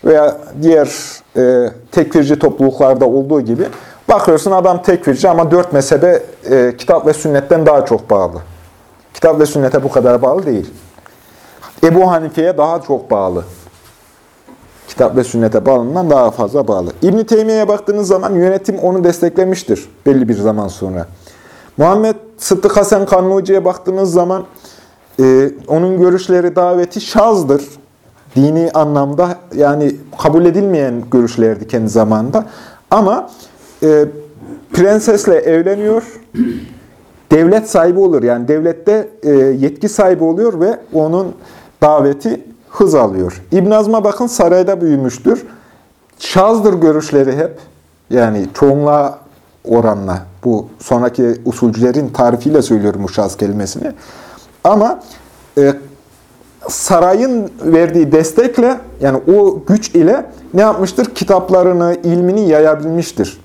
veya diğer e, tekfirci topluluklarda olduğu gibi bakıyorsun adam tekfirci ama dört mezhebe e, kitap ve sünnetten daha çok bağlı. Kitap ve sünnete bu kadar bağlı değil. Ebu Hanife'ye daha çok bağlı. Kitap ve sünnete bağlından daha fazla bağlı. İbn-i Teymiye'ye baktığınız zaman yönetim onu desteklemiştir belli bir zaman sonra. Muhammed Sıddık Hasan Kannuci'ye baktığınız zaman e, onun görüşleri daveti şazdır. Dini anlamda yani kabul edilmeyen görüşlerdi kendi zamanında. Ama e, prensesle evleniyor, devlet sahibi olur. Yani devlette e, yetki sahibi oluyor ve onun daveti hız alıyor. İbn Azm'a bakın sarayda büyümüştür. Şazdır görüşleri hep. Yani çoğunluğa oranla. Bu sonraki usulcülerin tarifiyle söylüyorum bu şaz kelimesini. Ama e, sarayın verdiği destekle yani o güç ile ne yapmıştır? Kitaplarını, ilmini yayabilmiştir.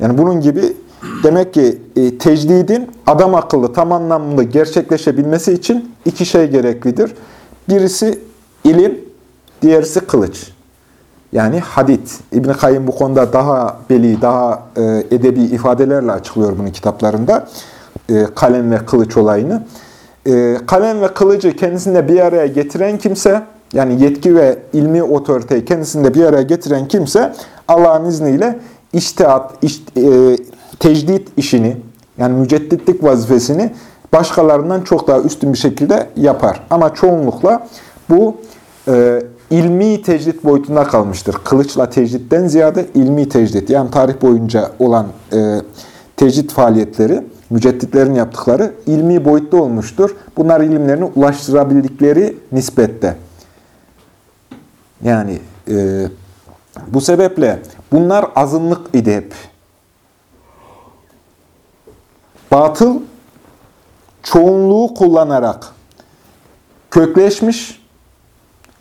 Yani bunun gibi demek ki e, tecdidin adam akıllı, tam anlamlı gerçekleşebilmesi için iki şey gereklidir. Birisi ilim, diğerisi kılıç. Yani hadit. İbn-i Kayyım bu konuda daha beli, daha e, edebi ifadelerle açıklıyor bunu kitaplarında. E, kalem ve kılıç olayını. E, kalem ve kılıcı kendisinde bir araya getiren kimse, yani yetki ve ilmi otoriteyi kendisinde bir araya getiren kimse, Allah'ın izniyle iştihat, iş, e, tecdit işini, yani mücedditlik vazifesini başkalarından çok daha üstün bir şekilde yapar. Ama çoğunlukla bu e, ilmi tecdit boyutunda kalmıştır. Kılıçla tecditten ziyade ilmi tecdit, yani tarih boyunca olan e, tecdit faaliyetleri, mücedditlerin yaptıkları ilmi boyutta olmuştur. Bunlar ilimlerini ulaştırabildikleri nispette. Yani e, bu sebeple bunlar azınlık idi hep. Batıl çoğunluğu kullanarak kökleşmiş,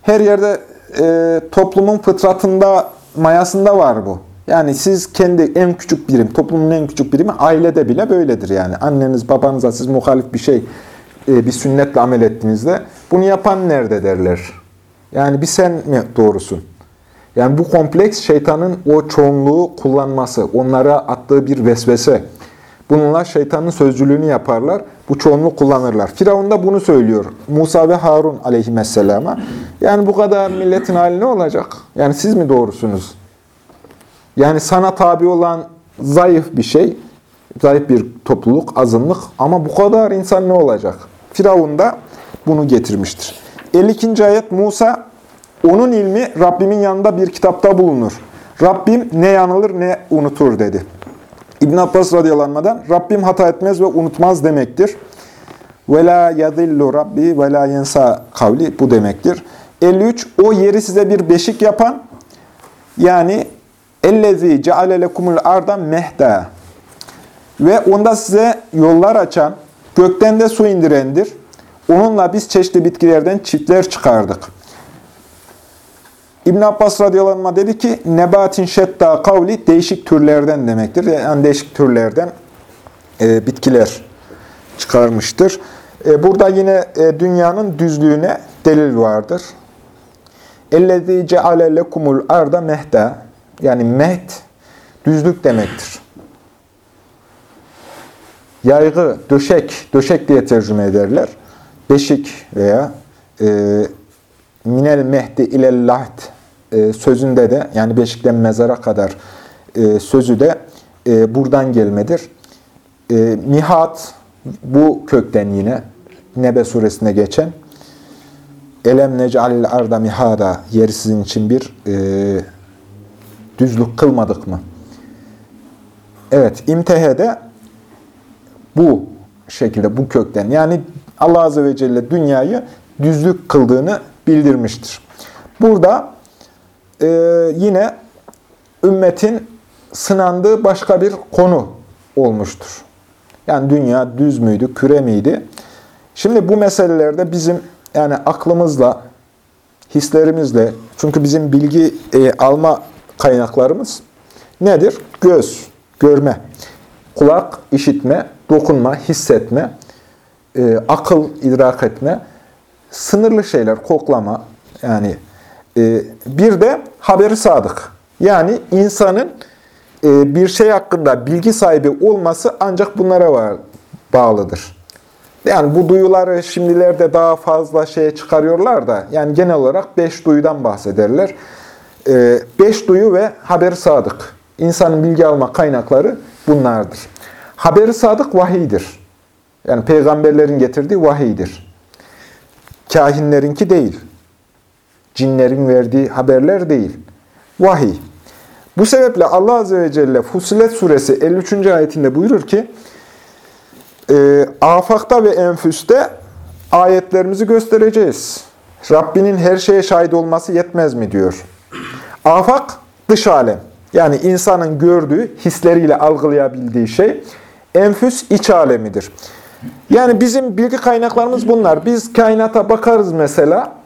her yerde e, toplumun fıtratında, mayasında var bu. Yani siz kendi en küçük birim, toplumun en küçük birimi ailede bile böyledir yani. Anneniz, babanıza siz muhalif bir şey, e, bir sünnetle amel ettiğinizde bunu yapan nerede derler. Yani bir sen mi doğrusun? Yani bu kompleks şeytanın o çoğunluğu kullanması, onlara attığı bir vesvese. Bununla şeytanın sözcülüğünü yaparlar. Bu çoğunluğu kullanırlar. Firavun da bunu söylüyor. Musa ve Harun aleyhisselama. Yani bu kadar milletin hali ne olacak? Yani siz mi doğrusunuz? Yani sana tabi olan zayıf bir şey, zayıf bir topluluk, azınlık ama bu kadar insan ne olacak? Firavun da bunu getirmiştir. 52. ayet Musa, onun ilmi Rabbimin yanında bir kitapta bulunur. Rabbim ne yanılır ne unutur dedi. İbn Abbas radıyallahu Rabbim hata etmez ve unutmaz demektir. Ve la yadillu rabbi ve la yensa kavli bu demektir. 53 o yeri size bir beşik yapan yani ellezi ceale lekumul arda mehda ve onda size yollar açan gökten de su indirendir. Onunla biz çeşitli bitkilerden çiftler çıkardık. İbn Abbas radıyallahu dedi ki nebatin şetta kavli değişik türlerden demektir. Yani değişik türlerden e, bitkiler çıkarmıştır. E, burada yine e, dünyanın düzlüğüne delil vardır. Ellezî ceale lekumul arda mehda yani mehd düzlük demektir. Yaygı, döşek, döşek diye tercüme ederler. Beşik veya e, minel mehdi ilel lahd e, sözünde de yani beşikten mezara kadar e, sözü de e, buradan gelmedir. E, mihat bu kökten yine Nebe suresinde geçen Elem necalil arda mihada yeri sizin için bir e, düzlük kılmadık mı? Evet, imtihede bu şekilde, bu kökten. Yani Allah Azze ve Celle dünyayı düzlük kıldığını bildirmiştir. Burada e, yine ümmetin sınandığı başka bir konu olmuştur. Yani dünya düz müydü, küre miydi? Şimdi bu meselelerde bizim yani aklımızla, hislerimizle, çünkü bizim bilgi e, alma kaynaklarımız nedir? Göz, görme, kulak, işitme, dokunma, hissetme, e, akıl, idrak etme, sınırlı şeyler, koklama, yani bir de haberi sadık. Yani insanın e, bir şey hakkında bilgi sahibi olması ancak bunlara bağlıdır. Yani bu duyuları şimdilerde daha fazla şeye çıkarıyorlar da, yani genel olarak beş duyudan bahsederler. E, beş duyu ve haberi sadık. İnsanın bilgi alma kaynakları bunlardır. Haberi sadık vahiydir. Yani peygamberlerin getirdiği vahiydir. Kahinlerinki değil. Cinlerin verdiği haberler değil. Vahiy. Bu sebeple Allah Azze ve Celle Fusilet Suresi 53. ayetinde buyurur ki, e, afakta ve enfüste ayetlerimizi göstereceğiz. Rabbinin her şeye şahit olması yetmez mi diyor. Afak dış alem. Yani insanın gördüğü, hisleriyle algılayabildiği şey. Enfüs iç alemidir. Yani bizim bilgi kaynaklarımız bunlar. Biz kainata bakarız mesela.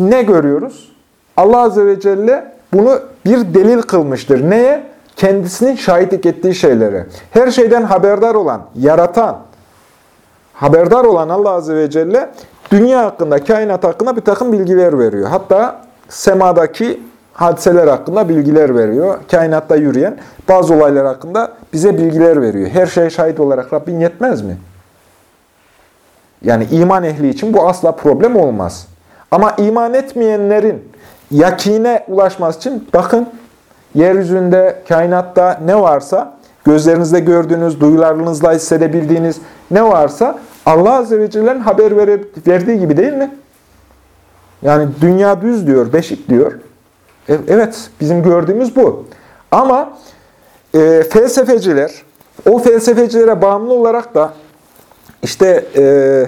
Ne görüyoruz? Allah Azze ve Celle bunu bir delil kılmıştır. Neye? Kendisinin şahitlik ettiği şeylere. Her şeyden haberdar olan, yaratan, haberdar olan Allah Azze ve Celle dünya hakkında, kainat hakkında bir takım bilgiler veriyor. Hatta semadaki hadiseler hakkında bilgiler veriyor. Kainatta yürüyen bazı olaylar hakkında bize bilgiler veriyor. Her şeye şahit olarak Rabbin yetmez mi? Yani iman ehli için bu asla problem olmaz. Ama iman etmeyenlerin yakine ulaşması için bakın yeryüzünde, kainatta ne varsa, gözlerinizde gördüğünüz, duyularınızla hissedebildiğiniz ne varsa Allah Azze ve Celle'nin haber verdiği gibi değil mi? Yani dünya düz diyor, beşik diyor. E, evet, bizim gördüğümüz bu. Ama e, felsefeciler, o felsefecilere bağımlı olarak da işte e,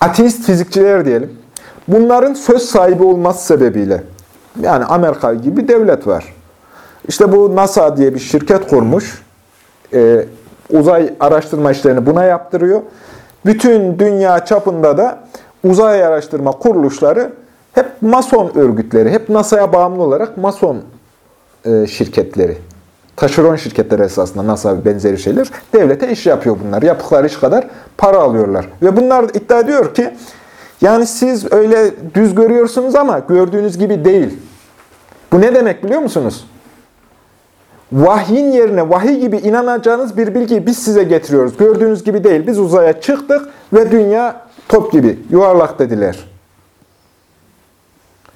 ateist fizikçiler diyelim, bunların söz sahibi olması sebebiyle, yani Amerika gibi devlet var. İşte bu NASA diye bir şirket kurmuş, e, uzay araştırma işlerini buna yaptırıyor. Bütün dünya çapında da uzay araştırma kuruluşları hep mason örgütleri, hep NASA'ya bağımlı olarak mason e, şirketleri. Taşeron şirketler esasında NASA benzeri şeyler. Devlete iş yapıyor bunlar. Yaptıkları iş kadar para alıyorlar. Ve bunlar iddia ediyor ki, yani siz öyle düz görüyorsunuz ama gördüğünüz gibi değil. Bu ne demek biliyor musunuz? Vahyin yerine vahiy gibi inanacağınız bir bilgiyi biz size getiriyoruz. Gördüğünüz gibi değil. Biz uzaya çıktık ve dünya top gibi yuvarlak dediler.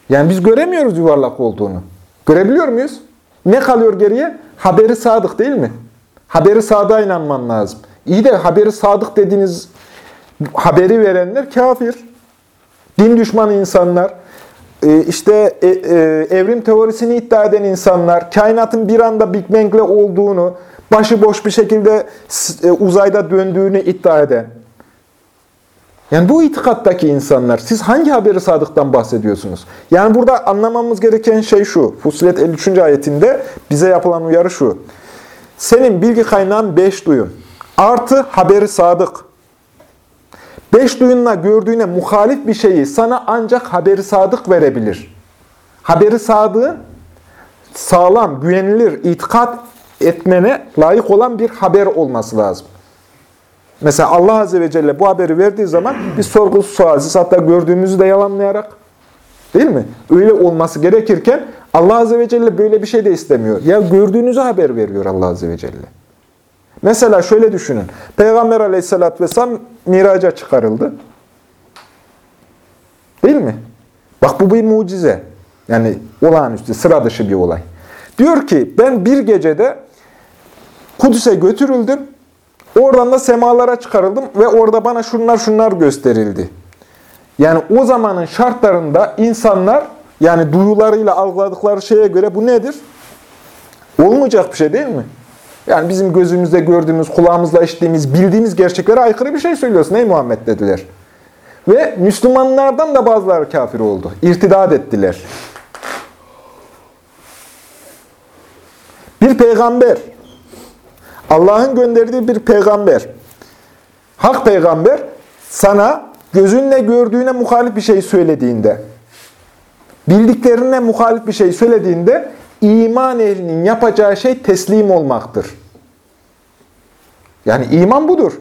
Yani biz göremiyoruz yuvarlak olduğunu. Görebiliyor muyuz? Ne kalıyor geriye? Haberi sadık değil mi? Haberi sadığa inanman lazım. İyi de haberi sadık dediğiniz haberi verenler kafir. Din düşmanı insanlar. Ee, işte e, e, evrim teorisini iddia eden insanlar, kainatın bir anda Big Bang'le olduğunu, başıboş bir şekilde e, uzayda döndüğünü iddia eden. Yani bu itikattaki insanlar, siz hangi haberi sadıktan bahsediyorsunuz? Yani burada anlamamız gereken şey şu, Fusilet 53. ayetinde bize yapılan uyarı şu. Senin bilgi kaynağın beş duyun, artı haberi sadık. Beş duyunla gördüğüne muhalif bir şeyi sana ancak haberi sadık verebilir. Haberi sadığın sağlam, güvenilir, itikat etmene layık olan bir haber olması lazım. Mesela Allah Azze ve Celle bu haberi verdiği zaman biz sorgusuz sualsiz hatta gördüğümüzü de yalanlayarak değil mi? Öyle olması gerekirken Allah Azze ve Celle böyle bir şey de istemiyor. Ya gördüğünüzü haber veriyor Allah Azze ve Celle. Mesela şöyle düşünün. Peygamber aleyhissalatü vesselam miraca çıkarıldı. Değil mi? Bak bu bir mucize. Yani olağanüstü, sıra dışı bir olay. Diyor ki ben bir gecede Kudüs'e götürüldüm. Oradan da semalara çıkarıldım ve orada bana şunlar şunlar gösterildi. Yani o zamanın şartlarında insanlar yani duyularıyla algıladıkları şeye göre bu nedir? Olmayacak bir şey değil mi? Yani bizim gözümüzde gördüğümüz, kulağımızla işittiğimiz, bildiğimiz gerçeklere aykırı bir şey söylüyorsun ey Muhammed dediler. Ve Müslümanlardan da bazıları kafir oldu. İrtidat ettiler. Bir peygamber, Allah'ın gönderdiği bir peygamber, hak peygamber sana gözünle gördüğüne muhalif bir şey söylediğinde, bildiklerine muhalif bir şey söylediğinde iman ehlinin yapacağı şey teslim olmaktır. Yani iman budur.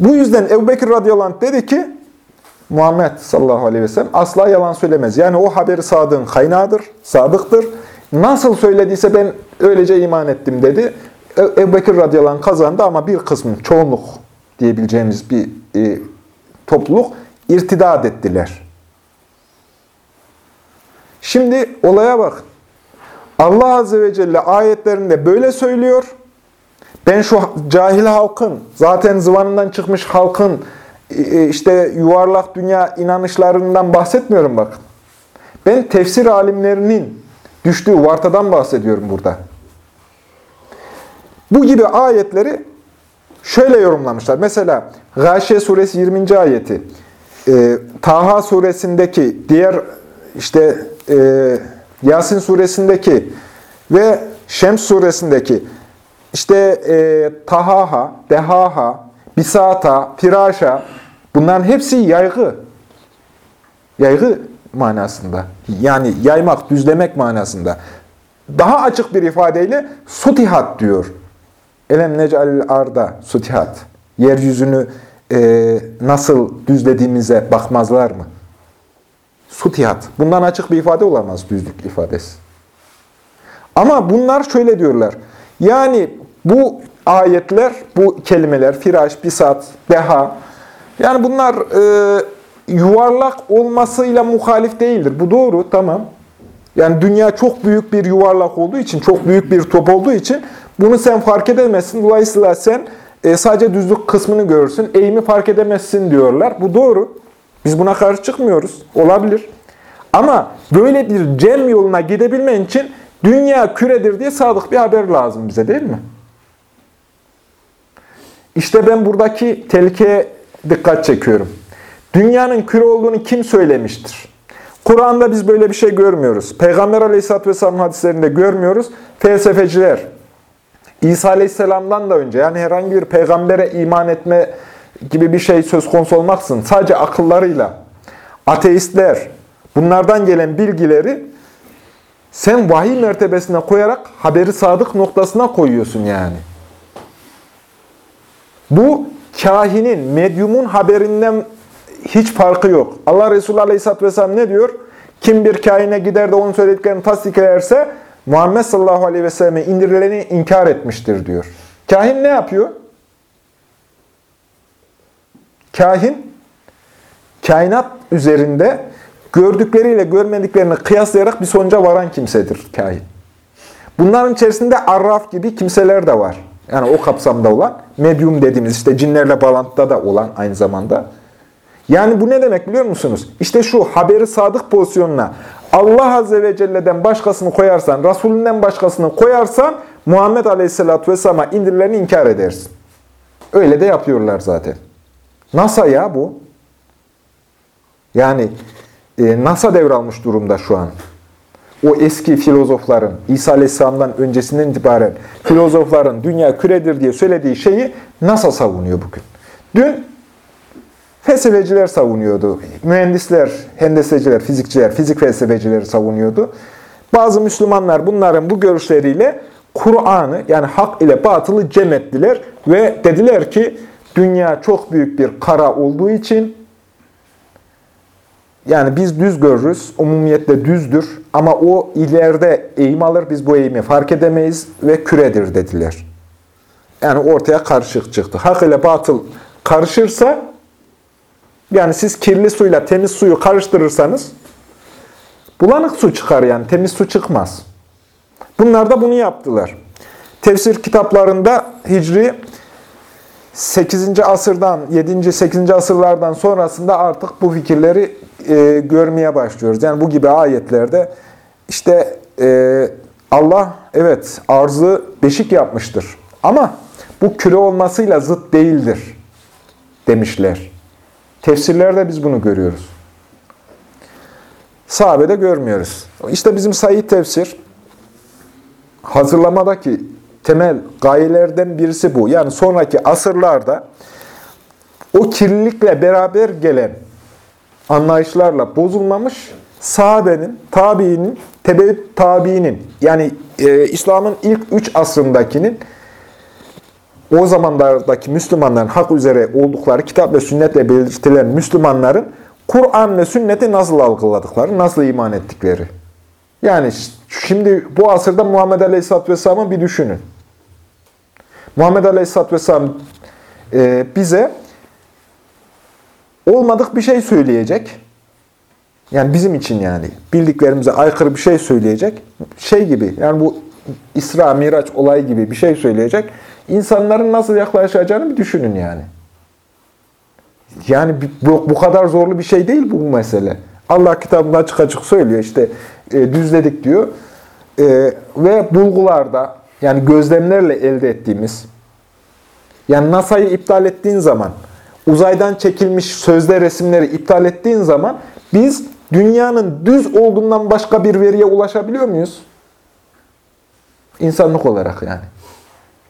Bu yüzden Ebu Bekir radıyallahu dedi ki, Muhammed sallallahu aleyhi ve sellem asla yalan söylemez. Yani o haberi sadığın kaynağıdır, sadıktır. Nasıl söylediyse ben öylece iman ettim dedi. E, Ebu Bekir radıyallahu kazandı ama bir kısmı, çoğunluk diyebileceğimiz bir e, topluluk irtidat ettiler. Şimdi olaya bak. Allah Azze ve Celle ayetlerinde böyle söylüyor. Ben şu cahil halkın, zaten zıvanından çıkmış halkın e, işte yuvarlak dünya inanışlarından bahsetmiyorum bak. Ben tefsir alimlerinin düştüğü vartadan bahsediyorum burada. Bu gibi ayetleri şöyle yorumlamışlar. Mesela Gâşiye suresi 20. ayeti, e, Taha suresindeki diğer işte e, Yasin suresindeki ve Şems suresindeki işte e, Tahaha, Dehaha, Bisata, Firaşa bunların hepsi yaygı. Yaygı manasında. Yani yaymak, düzlemek manasında. Daha açık bir ifadeyle sutihat diyor. Elem necalil arda sutihat. Yeryüzünü e, nasıl düzlediğimize bakmazlar mı? Sutihat. Bundan açık bir ifade olamaz düzlük ifadesi. Ama bunlar şöyle diyorlar. Yani bu ayetler, bu kelimeler, firaş, bisat, deha, yani bunlar e, yuvarlak olmasıyla muhalif değildir. Bu doğru, tamam. Yani dünya çok büyük bir yuvarlak olduğu için, çok büyük bir top olduğu için bunu sen fark edemezsin. Dolayısıyla sen e, sadece düzlük kısmını görürsün, eğimi fark edemezsin diyorlar. Bu doğru. Biz buna karşı çıkmıyoruz. Olabilir. Ama böyle bir cem yoluna gidebilmen için dünya küredir diye sadık bir haber lazım bize değil mi? İşte ben buradaki tehlikeye dikkat çekiyorum. Dünyanın küre olduğunu kim söylemiştir? Kur'an'da biz böyle bir şey görmüyoruz. Peygamber Aleyhisselatü Vesselam hadislerinde görmüyoruz. Felsefeciler, İsa Aleyhisselam'dan da önce yani herhangi bir peygambere iman etme gibi bir şey söz konusu olmaksın. Sadece akıllarıyla ateistler bunlardan gelen bilgileri sen vahiy mertebesine koyarak haberi sadık noktasına koyuyorsun yani. Bu kahinin, medyumun haberinden hiç farkı yok. Allah Resulü Aleyhisselatü Vesselam ne diyor? Kim bir kahine gider de onun söylediklerini tasdik ederse Muhammed sallallahu aleyhi ve indirileni inkar etmiştir diyor. Kahin ne yapıyor? Kahin, kainat üzerinde gördükleriyle görmediklerini kıyaslayarak bir sonuca varan kimsedir kahin. Bunların içerisinde arraf gibi kimseler de var. Yani o kapsamda olan, medyum dediğimiz işte cinlerle bağlantıda da olan aynı zamanda. Yani bu ne demek biliyor musunuz? İşte şu haberi sadık pozisyonuna Allah Azze ve Celle'den başkasını koyarsan, Resulünden başkasını koyarsan Muhammed Aleyhisselatü Vesselam'a indirileni inkar edersin. Öyle de yapıyorlar zaten. NASA ya bu. Yani e, NASA devralmış durumda şu an. O eski filozofların, İsa Aleyhisselam'dan öncesinden itibaren filozofların dünya küredir diye söylediği şeyi NASA savunuyor bugün. Dün felsefeciler savunuyordu. Mühendisler, hendeseciler, fizikçiler, fizik felsefecileri savunuyordu. Bazı Müslümanlar bunların bu görüşleriyle Kur'an'ı yani hak ile batılı cem ettiler ve dediler ki dünya çok büyük bir kara olduğu için yani biz düz görürüz, umumiyetle düzdür ama o ileride eğim alır, biz bu eğimi fark edemeyiz ve küredir dediler. Yani ortaya karışık çıktı. Hak ile batıl karışırsa, yani siz kirli suyla temiz suyu karıştırırsanız, bulanık su çıkar yani, temiz su çıkmaz. Bunlar da bunu yaptılar. Tefsir kitaplarında Hicri 8. asırdan, 7. 8. asırlardan sonrasında artık bu fikirleri e, görmeye başlıyoruz. Yani bu gibi ayetlerde işte e, Allah evet arzı beşik yapmıştır. Ama bu küre olmasıyla zıt değildir demişler. Tefsirlerde biz bunu görüyoruz. Sahabede görmüyoruz. İşte bizim sayı tefsir hazırlamadaki temel gayelerden birisi bu. Yani sonraki asırlarda o kirlilikle beraber gelen anlayışlarla bozulmamış sahabenin, tabiinin, tebe tabiinin yani e, İslam'ın ilk üç asrındakinin o zamanlardaki Müslümanların hak üzere oldukları kitap ve sünnetle belirtilen Müslümanların Kur'an ve sünneti nasıl algıladıkları, nasıl iman ettikleri. Yani şimdi bu asırda Muhammed Aleyhisselatü Vesselam'ı bir düşünün. Muhammed Aleyhisselatü Vesselam e, bize olmadık bir şey söyleyecek. Yani bizim için yani bildiklerimize aykırı bir şey söyleyecek. Şey gibi yani bu İsra Miraç olayı gibi bir şey söyleyecek. İnsanların nasıl yaklaşacağını bir düşünün yani. Yani bu, bu kadar zorlu bir şey değil bu, mesele. Allah kitabında açık açık söylüyor işte e, düzledik diyor. E, ve bulgularda yani gözlemlerle elde ettiğimiz yani NASA'yı iptal ettiğin zaman uzaydan çekilmiş sözde resimleri iptal ettiğin zaman biz dünyanın düz olduğundan başka bir veriye ulaşabiliyor muyuz? İnsanlık olarak yani.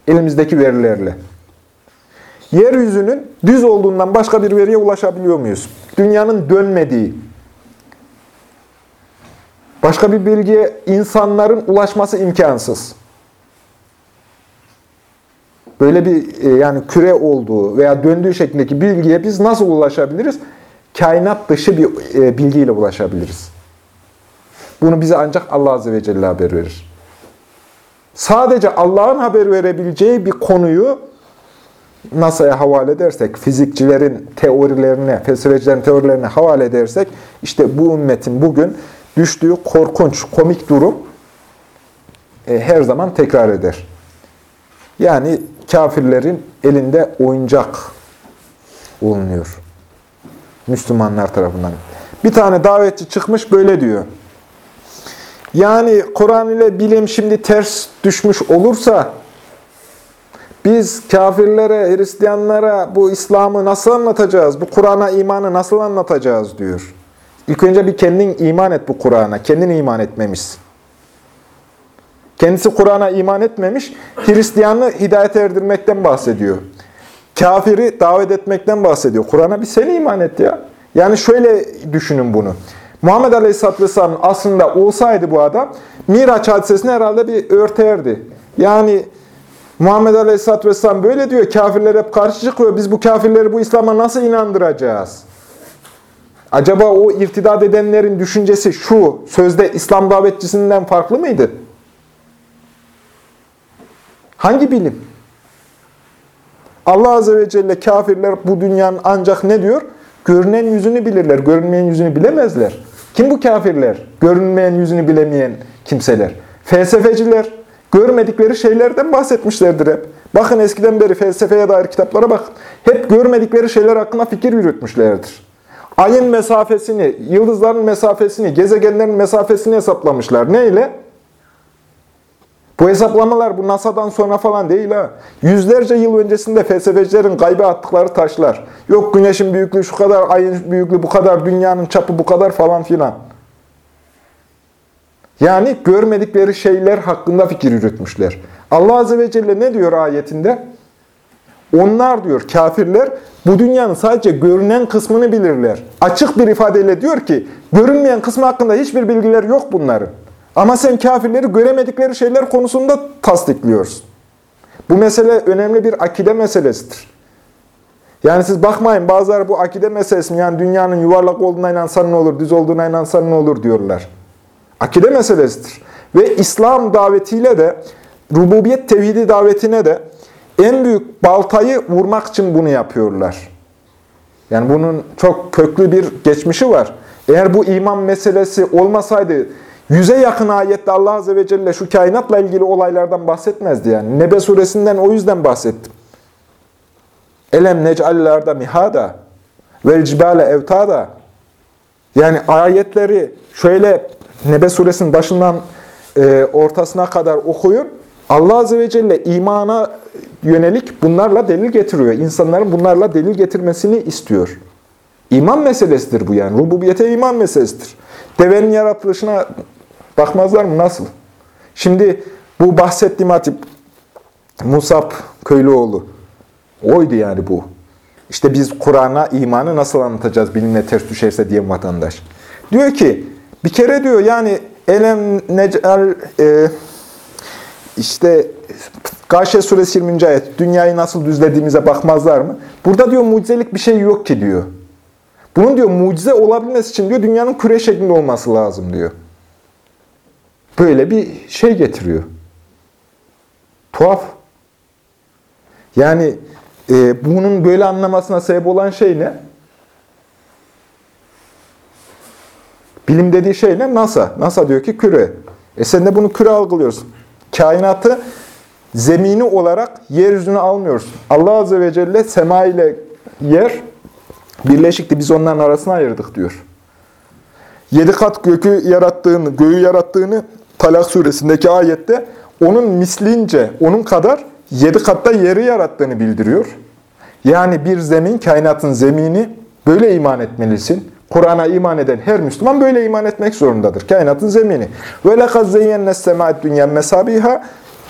Elimizdeki verilerle. Yeryüzünün düz olduğundan başka bir veriye ulaşabiliyor muyuz? Dünyanın dönmediği, başka bir bilgiye insanların ulaşması imkansız. Böyle bir e, yani küre olduğu veya döndüğü şeklindeki bilgiye biz nasıl ulaşabiliriz? Kainat dışı bir e, bilgiyle ulaşabiliriz. Bunu bize ancak Allah Azze ve Celle haber verir. Sadece Allah'ın haber verebileceği bir konuyu NASA'ya havale edersek, fizikçilerin teorilerine, felsefecilerin teorilerine havale edersek, işte bu ümmetin bugün düştüğü korkunç, komik durum e, her zaman tekrar eder. Yani kafirlerin elinde oyuncak bulunuyor. Müslümanlar tarafından. Bir tane davetçi çıkmış böyle diyor. Yani Kur'an ile bilim şimdi ters düşmüş olursa biz kafirlere, Hristiyanlara bu İslam'ı nasıl anlatacağız? Bu Kur'an'a imanı nasıl anlatacağız diyor. İlk önce bir kendin iman et bu Kur'an'a. Kendin iman etmemişsin. Kendisi Kur'an'a iman etmemiş, Hristiyanı hidayet erdirmekten bahsediyor. Kafiri davet etmekten bahsediyor. Kur'an'a bir sen iman et ya. Yani şöyle düşünün bunu. Muhammed Aleyhisselatü Vesselam'ın aslında olsaydı bu adam, Miraç hadisesini herhalde bir örterdi. Yani Muhammed Aleyhisselatü Vesselam böyle diyor, kafirler hep karşı çıkıyor. Biz bu kafirleri bu İslam'a nasıl inandıracağız? Acaba o irtidat edenlerin düşüncesi şu, sözde İslam davetçisinden farklı mıydı? Hangi bilim? Allah Azze ve Celle kafirler bu dünyanın ancak ne diyor? Görünen yüzünü bilirler, görünmeyen yüzünü bilemezler. Kim bu kafirler? Görünmeyen yüzünü bilemeyen kimseler. Felsefeciler görmedikleri şeylerden bahsetmişlerdir hep. Bakın eskiden beri felsefeye dair kitaplara bakın. Hep görmedikleri şeyler hakkında fikir yürütmüşlerdir. Ayın mesafesini, yıldızların mesafesini, gezegenlerin mesafesini hesaplamışlar. Neyle? Bu hesaplamalar bu NASA'dan sonra falan değil ha. Yüzlerce yıl öncesinde felsefecilerin gaybe attıkları taşlar. Yok güneşin büyüklüğü şu kadar, ayın büyüklüğü bu kadar, dünyanın çapı bu kadar falan filan. Yani görmedikleri şeyler hakkında fikir yürütmüşler. Allah Azze ve Celle ne diyor ayetinde? Onlar diyor kafirler bu dünyanın sadece görünen kısmını bilirler. Açık bir ifadeyle diyor ki görünmeyen kısmı hakkında hiçbir bilgiler yok bunların. Ama sen kafirleri göremedikleri şeyler konusunda tasdikliyorsun. Bu mesele önemli bir akide meselesidir. Yani siz bakmayın bazıları bu akide meselesi yani dünyanın yuvarlak olduğuna inansan ne olur, düz olduğuna inansan ne olur diyorlar. Akide meselesidir. Ve İslam davetiyle de, rububiyet tevhidi davetine de en büyük baltayı vurmak için bunu yapıyorlar. Yani bunun çok köklü bir geçmişi var. Eğer bu iman meselesi olmasaydı, Yüze yakın ayette Allah Azze ve Celle şu kainatla ilgili olaylardan bahsetmezdi yani. Nebe suresinden o yüzden bahsettim. Elem nec'allarda mihada vel cibale evtada. Yani ayetleri şöyle Nebe suresinin başından e, ortasına kadar okuyun. Allah Azze ve Celle imana yönelik bunlarla delil getiriyor. İnsanların bunlarla delil getirmesini istiyor. İman meselesidir bu yani. Rububiyete iman meselesidir. Devenin yaratılışına bakmazlar mı? Nasıl? Şimdi bu bahsettiğim hatip Musab Köylüoğlu. Oydu yani bu. İşte biz Kur'an'a imanı nasıl anlatacağız bilimle ters düşerse diye vatandaş. Diyor ki bir kere diyor yani elem necal e, işte Gâşe suresi 20. ayet dünyayı nasıl düzlediğimize bakmazlar mı? Burada diyor mucizelik bir şey yok ki diyor. Bunun diyor mucize olabilmesi için diyor dünyanın küre şeklinde olması lazım diyor. Böyle bir şey getiriyor. Tuhaf. Yani e, bunun böyle anlamasına sebep olan şey ne? Bilim dediği şey ne? NASA. NASA diyor ki küre. E sen de bunu küre algılıyorsun. Kainatı zemini olarak yeryüzüne almıyorsun. Allah Azze ve Celle sema ile yer birleşikti. Biz onların arasına ayırdık diyor. Yedi kat gökü yarattığını, göğü yarattığını Talak suresindeki ayette onun mislince, onun kadar yedi katta yeri yarattığını bildiriyor. Yani bir zemin, kainatın zemini böyle iman etmelisin. Kur'an'a iman eden her Müslüman böyle iman etmek zorundadır. Kainatın zemini. Ve lekaz zeyyenne semaat dünya mesabiha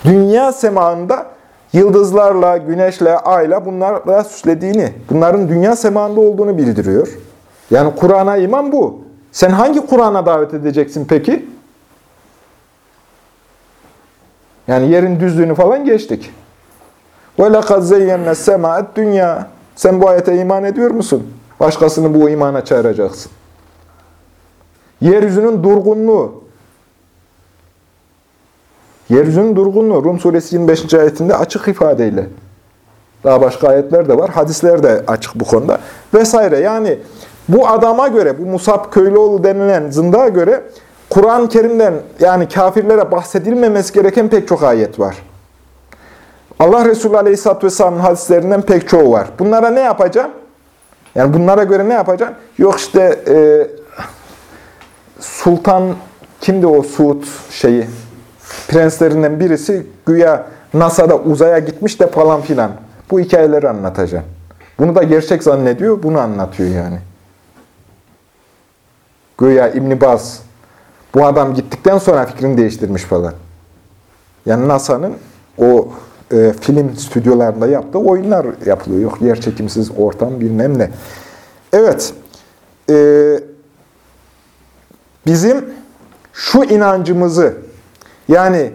dünya semağında yıldızlarla, güneşle, ayla bunlarla süslediğini, bunların dünya semağında olduğunu bildiriyor. Yani Kur'an'a iman bu. Sen hangi Kur'an'a davet edeceksin peki? Yani yerin düzlüğünü falan geçtik. وَلَقَدْ زَيَّنَّ السَّمَاءَ dünya. Sen bu ayete iman ediyor musun? Başkasını bu imana çağıracaksın. Yeryüzünün durgunluğu. Yeryüzünün durgunluğu. Rum suresi 25. ayetinde açık ifadeyle. Daha başka ayetler de var. Hadisler de açık bu konuda. Vesaire. Yani bu adama göre, bu Musab Köylüoğlu denilen zındığa göre Kur'an-ı Kerim'den yani kafirlere bahsedilmemesi gereken pek çok ayet var. Allah Resulü Aleyhisselatü Vesselam'ın hadislerinden pek çoğu var. Bunlara ne yapacağım? Yani bunlara göre ne yapacağım? Yok işte e, Sultan kimdi o Suud şeyi? Prenslerinden birisi güya NASA'da uzaya gitmiş de falan filan. Bu hikayeleri anlatacağım. Bunu da gerçek zannediyor, bunu anlatıyor yani. Güya İbn Baz bu adam gittikten sonra fikrini değiştirmiş falan. Yani NASA'nın o e, film stüdyolarında yaptığı oyunlar yapılıyor. Yok yer çekimsiz ortam bilmem ne. Evet. E, bizim şu inancımızı yani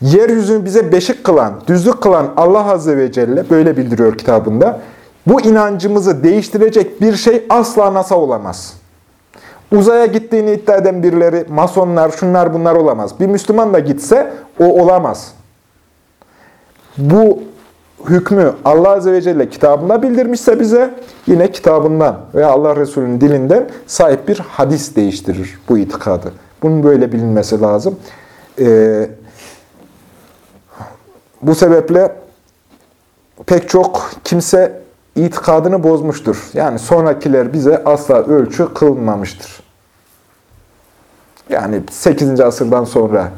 yeryüzünü bize beşik kılan, düzlük kılan Allah Azze ve Celle böyle bildiriyor kitabında. Bu inancımızı değiştirecek bir şey asla NASA olamaz. Uzaya gittiğini iddia eden birileri, masonlar, şunlar bunlar olamaz. Bir Müslüman da gitse o olamaz. Bu hükmü Allah Azze ve Celle kitabında bildirmişse bize yine kitabından veya Allah Resulü'nün dilinden sahip bir hadis değiştirir bu itikadı. Bunun böyle bilinmesi lazım. Ee, bu sebeple pek çok kimse itikadını bozmuştur. Yani sonrakiler bize asla ölçü kılmamıştır. Yani 8. asırdan sonra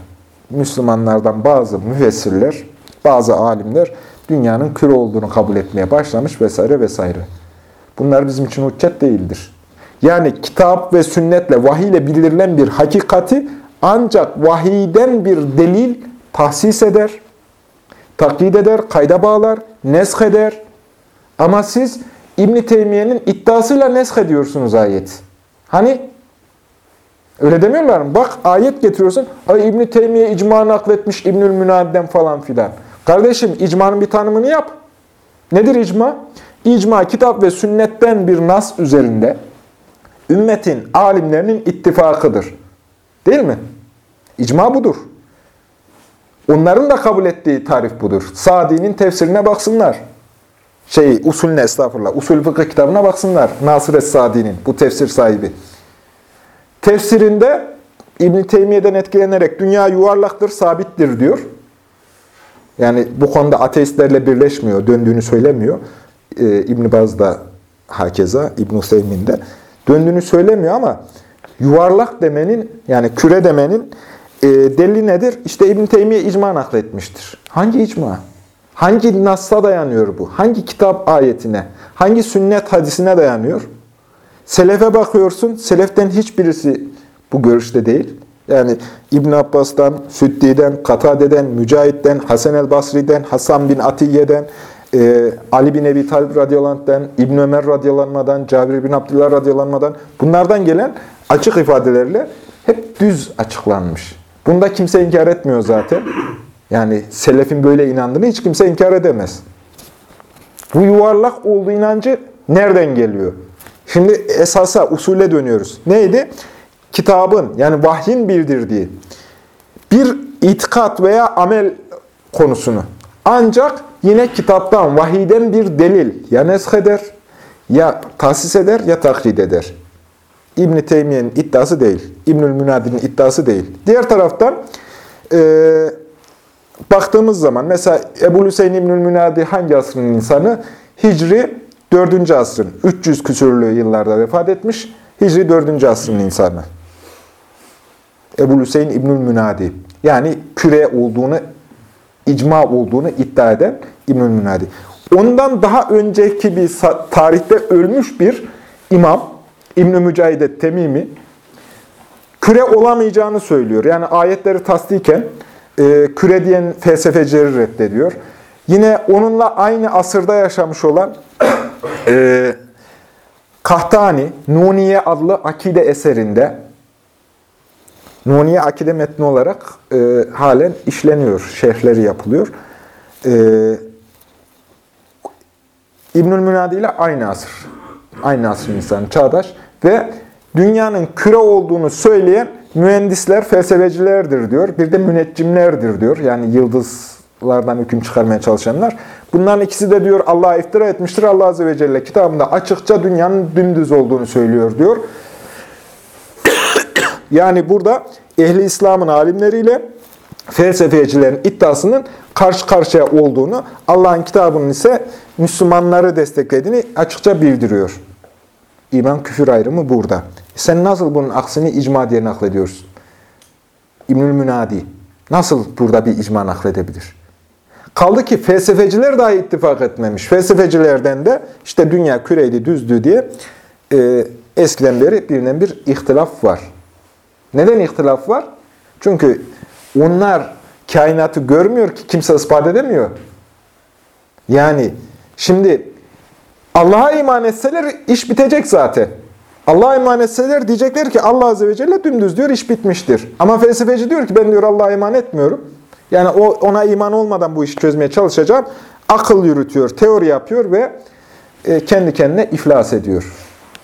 Müslümanlardan bazı müfessirler, bazı alimler dünyanın küre olduğunu kabul etmeye başlamış vesaire vesaire. Bunlar bizim için hüccet değildir. Yani kitap ve sünnetle, vahiy ile bildirilen bir hakikati ancak vahiyden bir delil tahsis eder, taklit eder, kayda bağlar, nesk eder. Ama siz İbn-i Teymiye'nin iddiasıyla nesk ediyorsunuz ayet. Hani Öyle demiyorlar mı? Bak ayet getiriyorsun. Ay İbn Teymiye icma nakletmiş İbnül Münad'den falan filan. Kardeşim icmanın bir tanımını yap. Nedir icma? İcma kitap ve sünnetten bir nas üzerinde ümmetin alimlerinin ittifakıdır. Değil mi? İcma budur. Onların da kabul ettiği tarif budur. Sadi'nin tefsirine baksınlar. Şey, usulüne estağfurullah, usul fıkıh kitabına baksınlar. Nasır Es-Sadi'nin, bu tefsir sahibi. Tefsirinde İbn-i etkilenerek dünya yuvarlaktır, sabittir diyor. Yani bu konuda ateistlerle birleşmiyor, döndüğünü söylemiyor. Ee, İbn-i Baz da hakeza, İbn-i Seymin de. Döndüğünü söylemiyor ama yuvarlak demenin, yani küre demenin e, delili nedir? İşte İbn Teymiye icma nakletmiştir. Hangi icma? Hangi nasla dayanıyor bu? Hangi kitap ayetine? Hangi sünnet hadisine dayanıyor? Selefe bakıyorsun, seleften hiçbirisi bu görüşte değil. Yani İbn Abbas'tan, Süddi'den, Katade'den, Mücahit'ten, Hasan el Basri'den, Hasan bin Atiye'den, e, Ali bin Ebi Talib radyalanmadan, İbn Ömer radyalanmadan, Cabir bin Abdullah radyalanmadan bunlardan gelen açık ifadelerle hep düz açıklanmış. Bunda kimse inkar etmiyor zaten. Yani selefin böyle inandığını hiç kimse inkar edemez. Bu yuvarlak olduğu inancı nereden geliyor? Şimdi esasa, usule dönüyoruz. Neydi? Kitabın, yani vahyin bildirdiği bir itikat veya amel konusunu. Ancak yine kitaptan, vahiden bir delil ya nesheder, ya tahsis eder, ya taklit eder. İbn-i Teymiye'nin iddiası değil. İbnül Münadi'nin iddiası değil. Diğer taraftan e, baktığımız zaman mesela Ebu Hüseyin İbnül Münadi hangi asrın insanı? Hicri 4. asrın, 300 küsürlü yıllarda vefat etmiş. Hicri 4. asrın insanı. Ebu Hüseyin İbnül Münadi. Yani küre olduğunu, icma olduğunu iddia eden İbnül Münadi. Ondan daha önceki bir tarihte ölmüş bir imam, İbn-i Mücahide Temimi, küre olamayacağını söylüyor. Yani ayetleri tasdiken e, küre diyen felsefecileri reddediyor. Yine onunla aynı asırda yaşamış olan e, Kahtani, Nuniye adlı akide eserinde, Nuniye akide metni olarak e, halen işleniyor, şerhleri yapılıyor. E, İbnül Münadi ile aynı asır, aynı asır insanı, çağdaş ve dünyanın küre olduğunu söyleyen mühendisler, felsefecilerdir diyor. Bir de müneccimlerdir diyor. Yani yıldızlardan hüküm çıkarmaya çalışanlar. Bunların ikisi de diyor Allah'a iftira etmiştir. Allah Azze ve Celle kitabında açıkça dünyanın dümdüz olduğunu söylüyor diyor. yani burada ehli İslam'ın alimleriyle felsefecilerin iddiasının karşı karşıya olduğunu, Allah'ın kitabının ise Müslümanları desteklediğini açıkça bildiriyor. İman küfür ayrımı burada. Sen nasıl bunun aksini icma diye naklediyorsun? İbnül Münadi. Nasıl burada bir icma nakledebilir? Kaldı ki felsefeciler dahi ittifak etmemiş. Felsefecilerden de işte dünya küreydi, düzdü diye e, eskiden beri birinin bir ihtilaf var. Neden ihtilaf var? Çünkü onlar kainatı görmüyor ki kimse ispat edemiyor. Yani şimdi Allah'a iman etseler iş bitecek zaten. Allah'a iman etseler diyecekler ki Allah Azze ve Celle dümdüz diyor iş bitmiştir. Ama felsefeci diyor ki ben diyor Allah'a iman etmiyorum. Yani o ona iman olmadan bu işi çözmeye çalışacağım. Akıl yürütüyor, teori yapıyor ve e, kendi kendine iflas ediyor.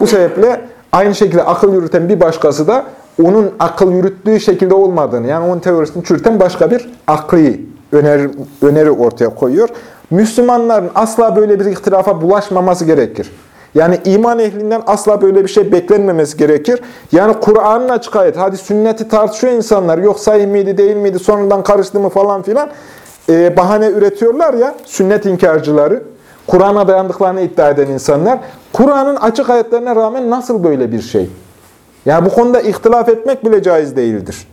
Bu sebeple aynı şekilde akıl yürüten bir başkası da onun akıl yürüttüğü şekilde olmadığını, yani onun teorisini çürüten başka bir akli öneri, öneri ortaya koyuyor. Müslümanların asla böyle bir ihtilafa bulaşmaması gerekir. Yani iman ehlinden asla böyle bir şey beklenmemesi gerekir. Yani Kur'an'ın açık ayet, hadi sünneti tartışıyor insanlar, yok sahih miydi değil miydi, sonradan karıştı mı falan filan. Ee, bahane üretiyorlar ya, sünnet inkarcıları. Kur'an'a dayandıklarını iddia eden insanlar. Kur'an'ın açık ayetlerine rağmen nasıl böyle bir şey? Yani bu konuda ihtilaf etmek bile caiz değildir.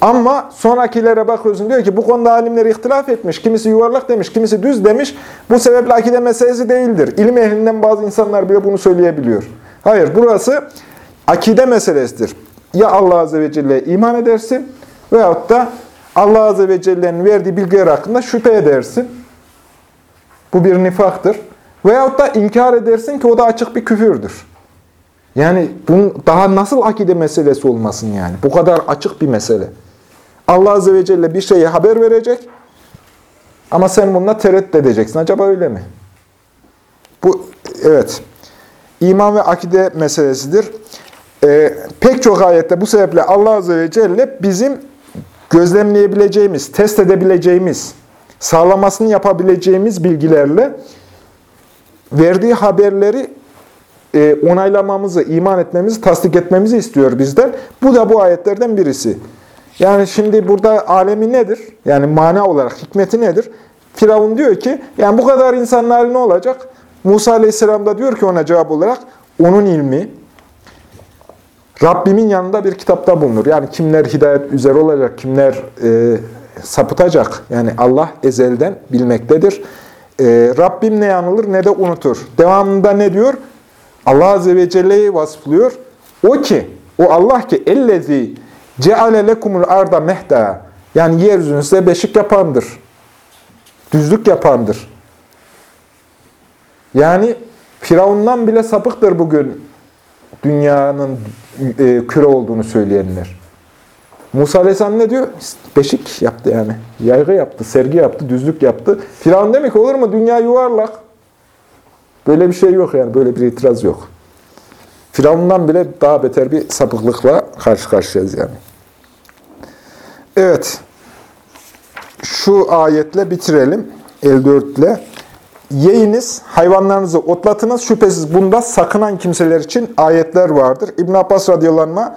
Ama sonrakilere bakıyorsun diyor ki bu konuda alimler ihtilaf etmiş. Kimisi yuvarlak demiş, kimisi düz demiş. Bu sebeple akide meselesi değildir. İlim ehlinden bazı insanlar bile bunu söyleyebiliyor. Hayır, burası akide meselesidir. Ya Allah Azze ve Celle'ye iman edersin veyahut da Allah Azze ve Celle'nin verdiği bilgiler hakkında şüphe edersin. Bu bir nifaktır. Veyahut da inkar edersin ki o da açık bir küfürdür. Yani bunun daha nasıl akide meselesi olmasın yani? Bu kadar açık bir mesele. Allah Azze ve Celle bir şeyi haber verecek ama sen bununla tereddüt edeceksin. Acaba öyle mi? Bu, evet. İman ve akide meselesidir. Ee, pek çok ayette bu sebeple Allah Azze ve Celle bizim gözlemleyebileceğimiz, test edebileceğimiz, sağlamasını yapabileceğimiz bilgilerle verdiği haberleri e, onaylamamızı, iman etmemizi, tasdik etmemizi istiyor bizden. Bu da bu ayetlerden birisi. Yani şimdi burada alemi nedir? Yani mana olarak hikmeti nedir? Firavun diyor ki, yani bu kadar insanın hali ne olacak? Musa Aleyhisselam da diyor ki ona cevap olarak, onun ilmi, Rabbimin yanında bir kitapta bulunur. Yani kimler hidayet üzere olacak, kimler e, sapıtacak. Yani Allah ezelden bilmektedir. E, Rabbim ne yanılır ne de unutur. Devamında ne diyor? Allah Azze ve Celle'yi vasflıyor. O ki, o Allah ki ellezi ceale lekumul arda mehda. Yani yeryüzünü size beşik yapandır. Düzlük yapandır. Yani Firavundan bile sapıktır bugün dünyanın e, küre olduğunu söyleyenler. Musa Aleyhisselam ne diyor? Beşik yaptı yani. Yaygı yaptı, sergi yaptı, düzlük yaptı. Firavun demek olur mu? Dünya yuvarlak. Böyle bir şey yok yani. Böyle bir itiraz yok. Firavundan bile daha beter bir sapıklıkla karşı karşıyayız yani. Evet. Şu ayetle bitirelim. 54 ile. Yeyiniz, hayvanlarınızı otlatınız. Şüphesiz bunda sakınan kimseler için ayetler vardır. İbn Abbas radıyallahu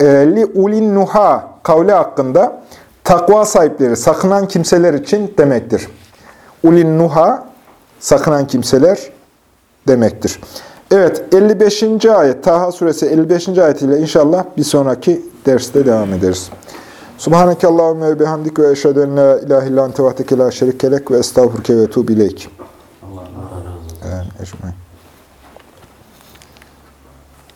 e, li ulin nuha kavli hakkında takva sahipleri, sakınan kimseler için demektir. Ulin nuha, sakınan kimseler demektir. Evet, 55. ayet, Taha suresi 55. ayetiyle inşallah bir sonraki derste devam ederiz. Subhaneke Allahümme ve bihamdik ve eşhedü en la ilahe illa ente vahdeke la şerikelek ve estağfurke ve tuğbileyk. Allah razı olsun. Ecmaîn.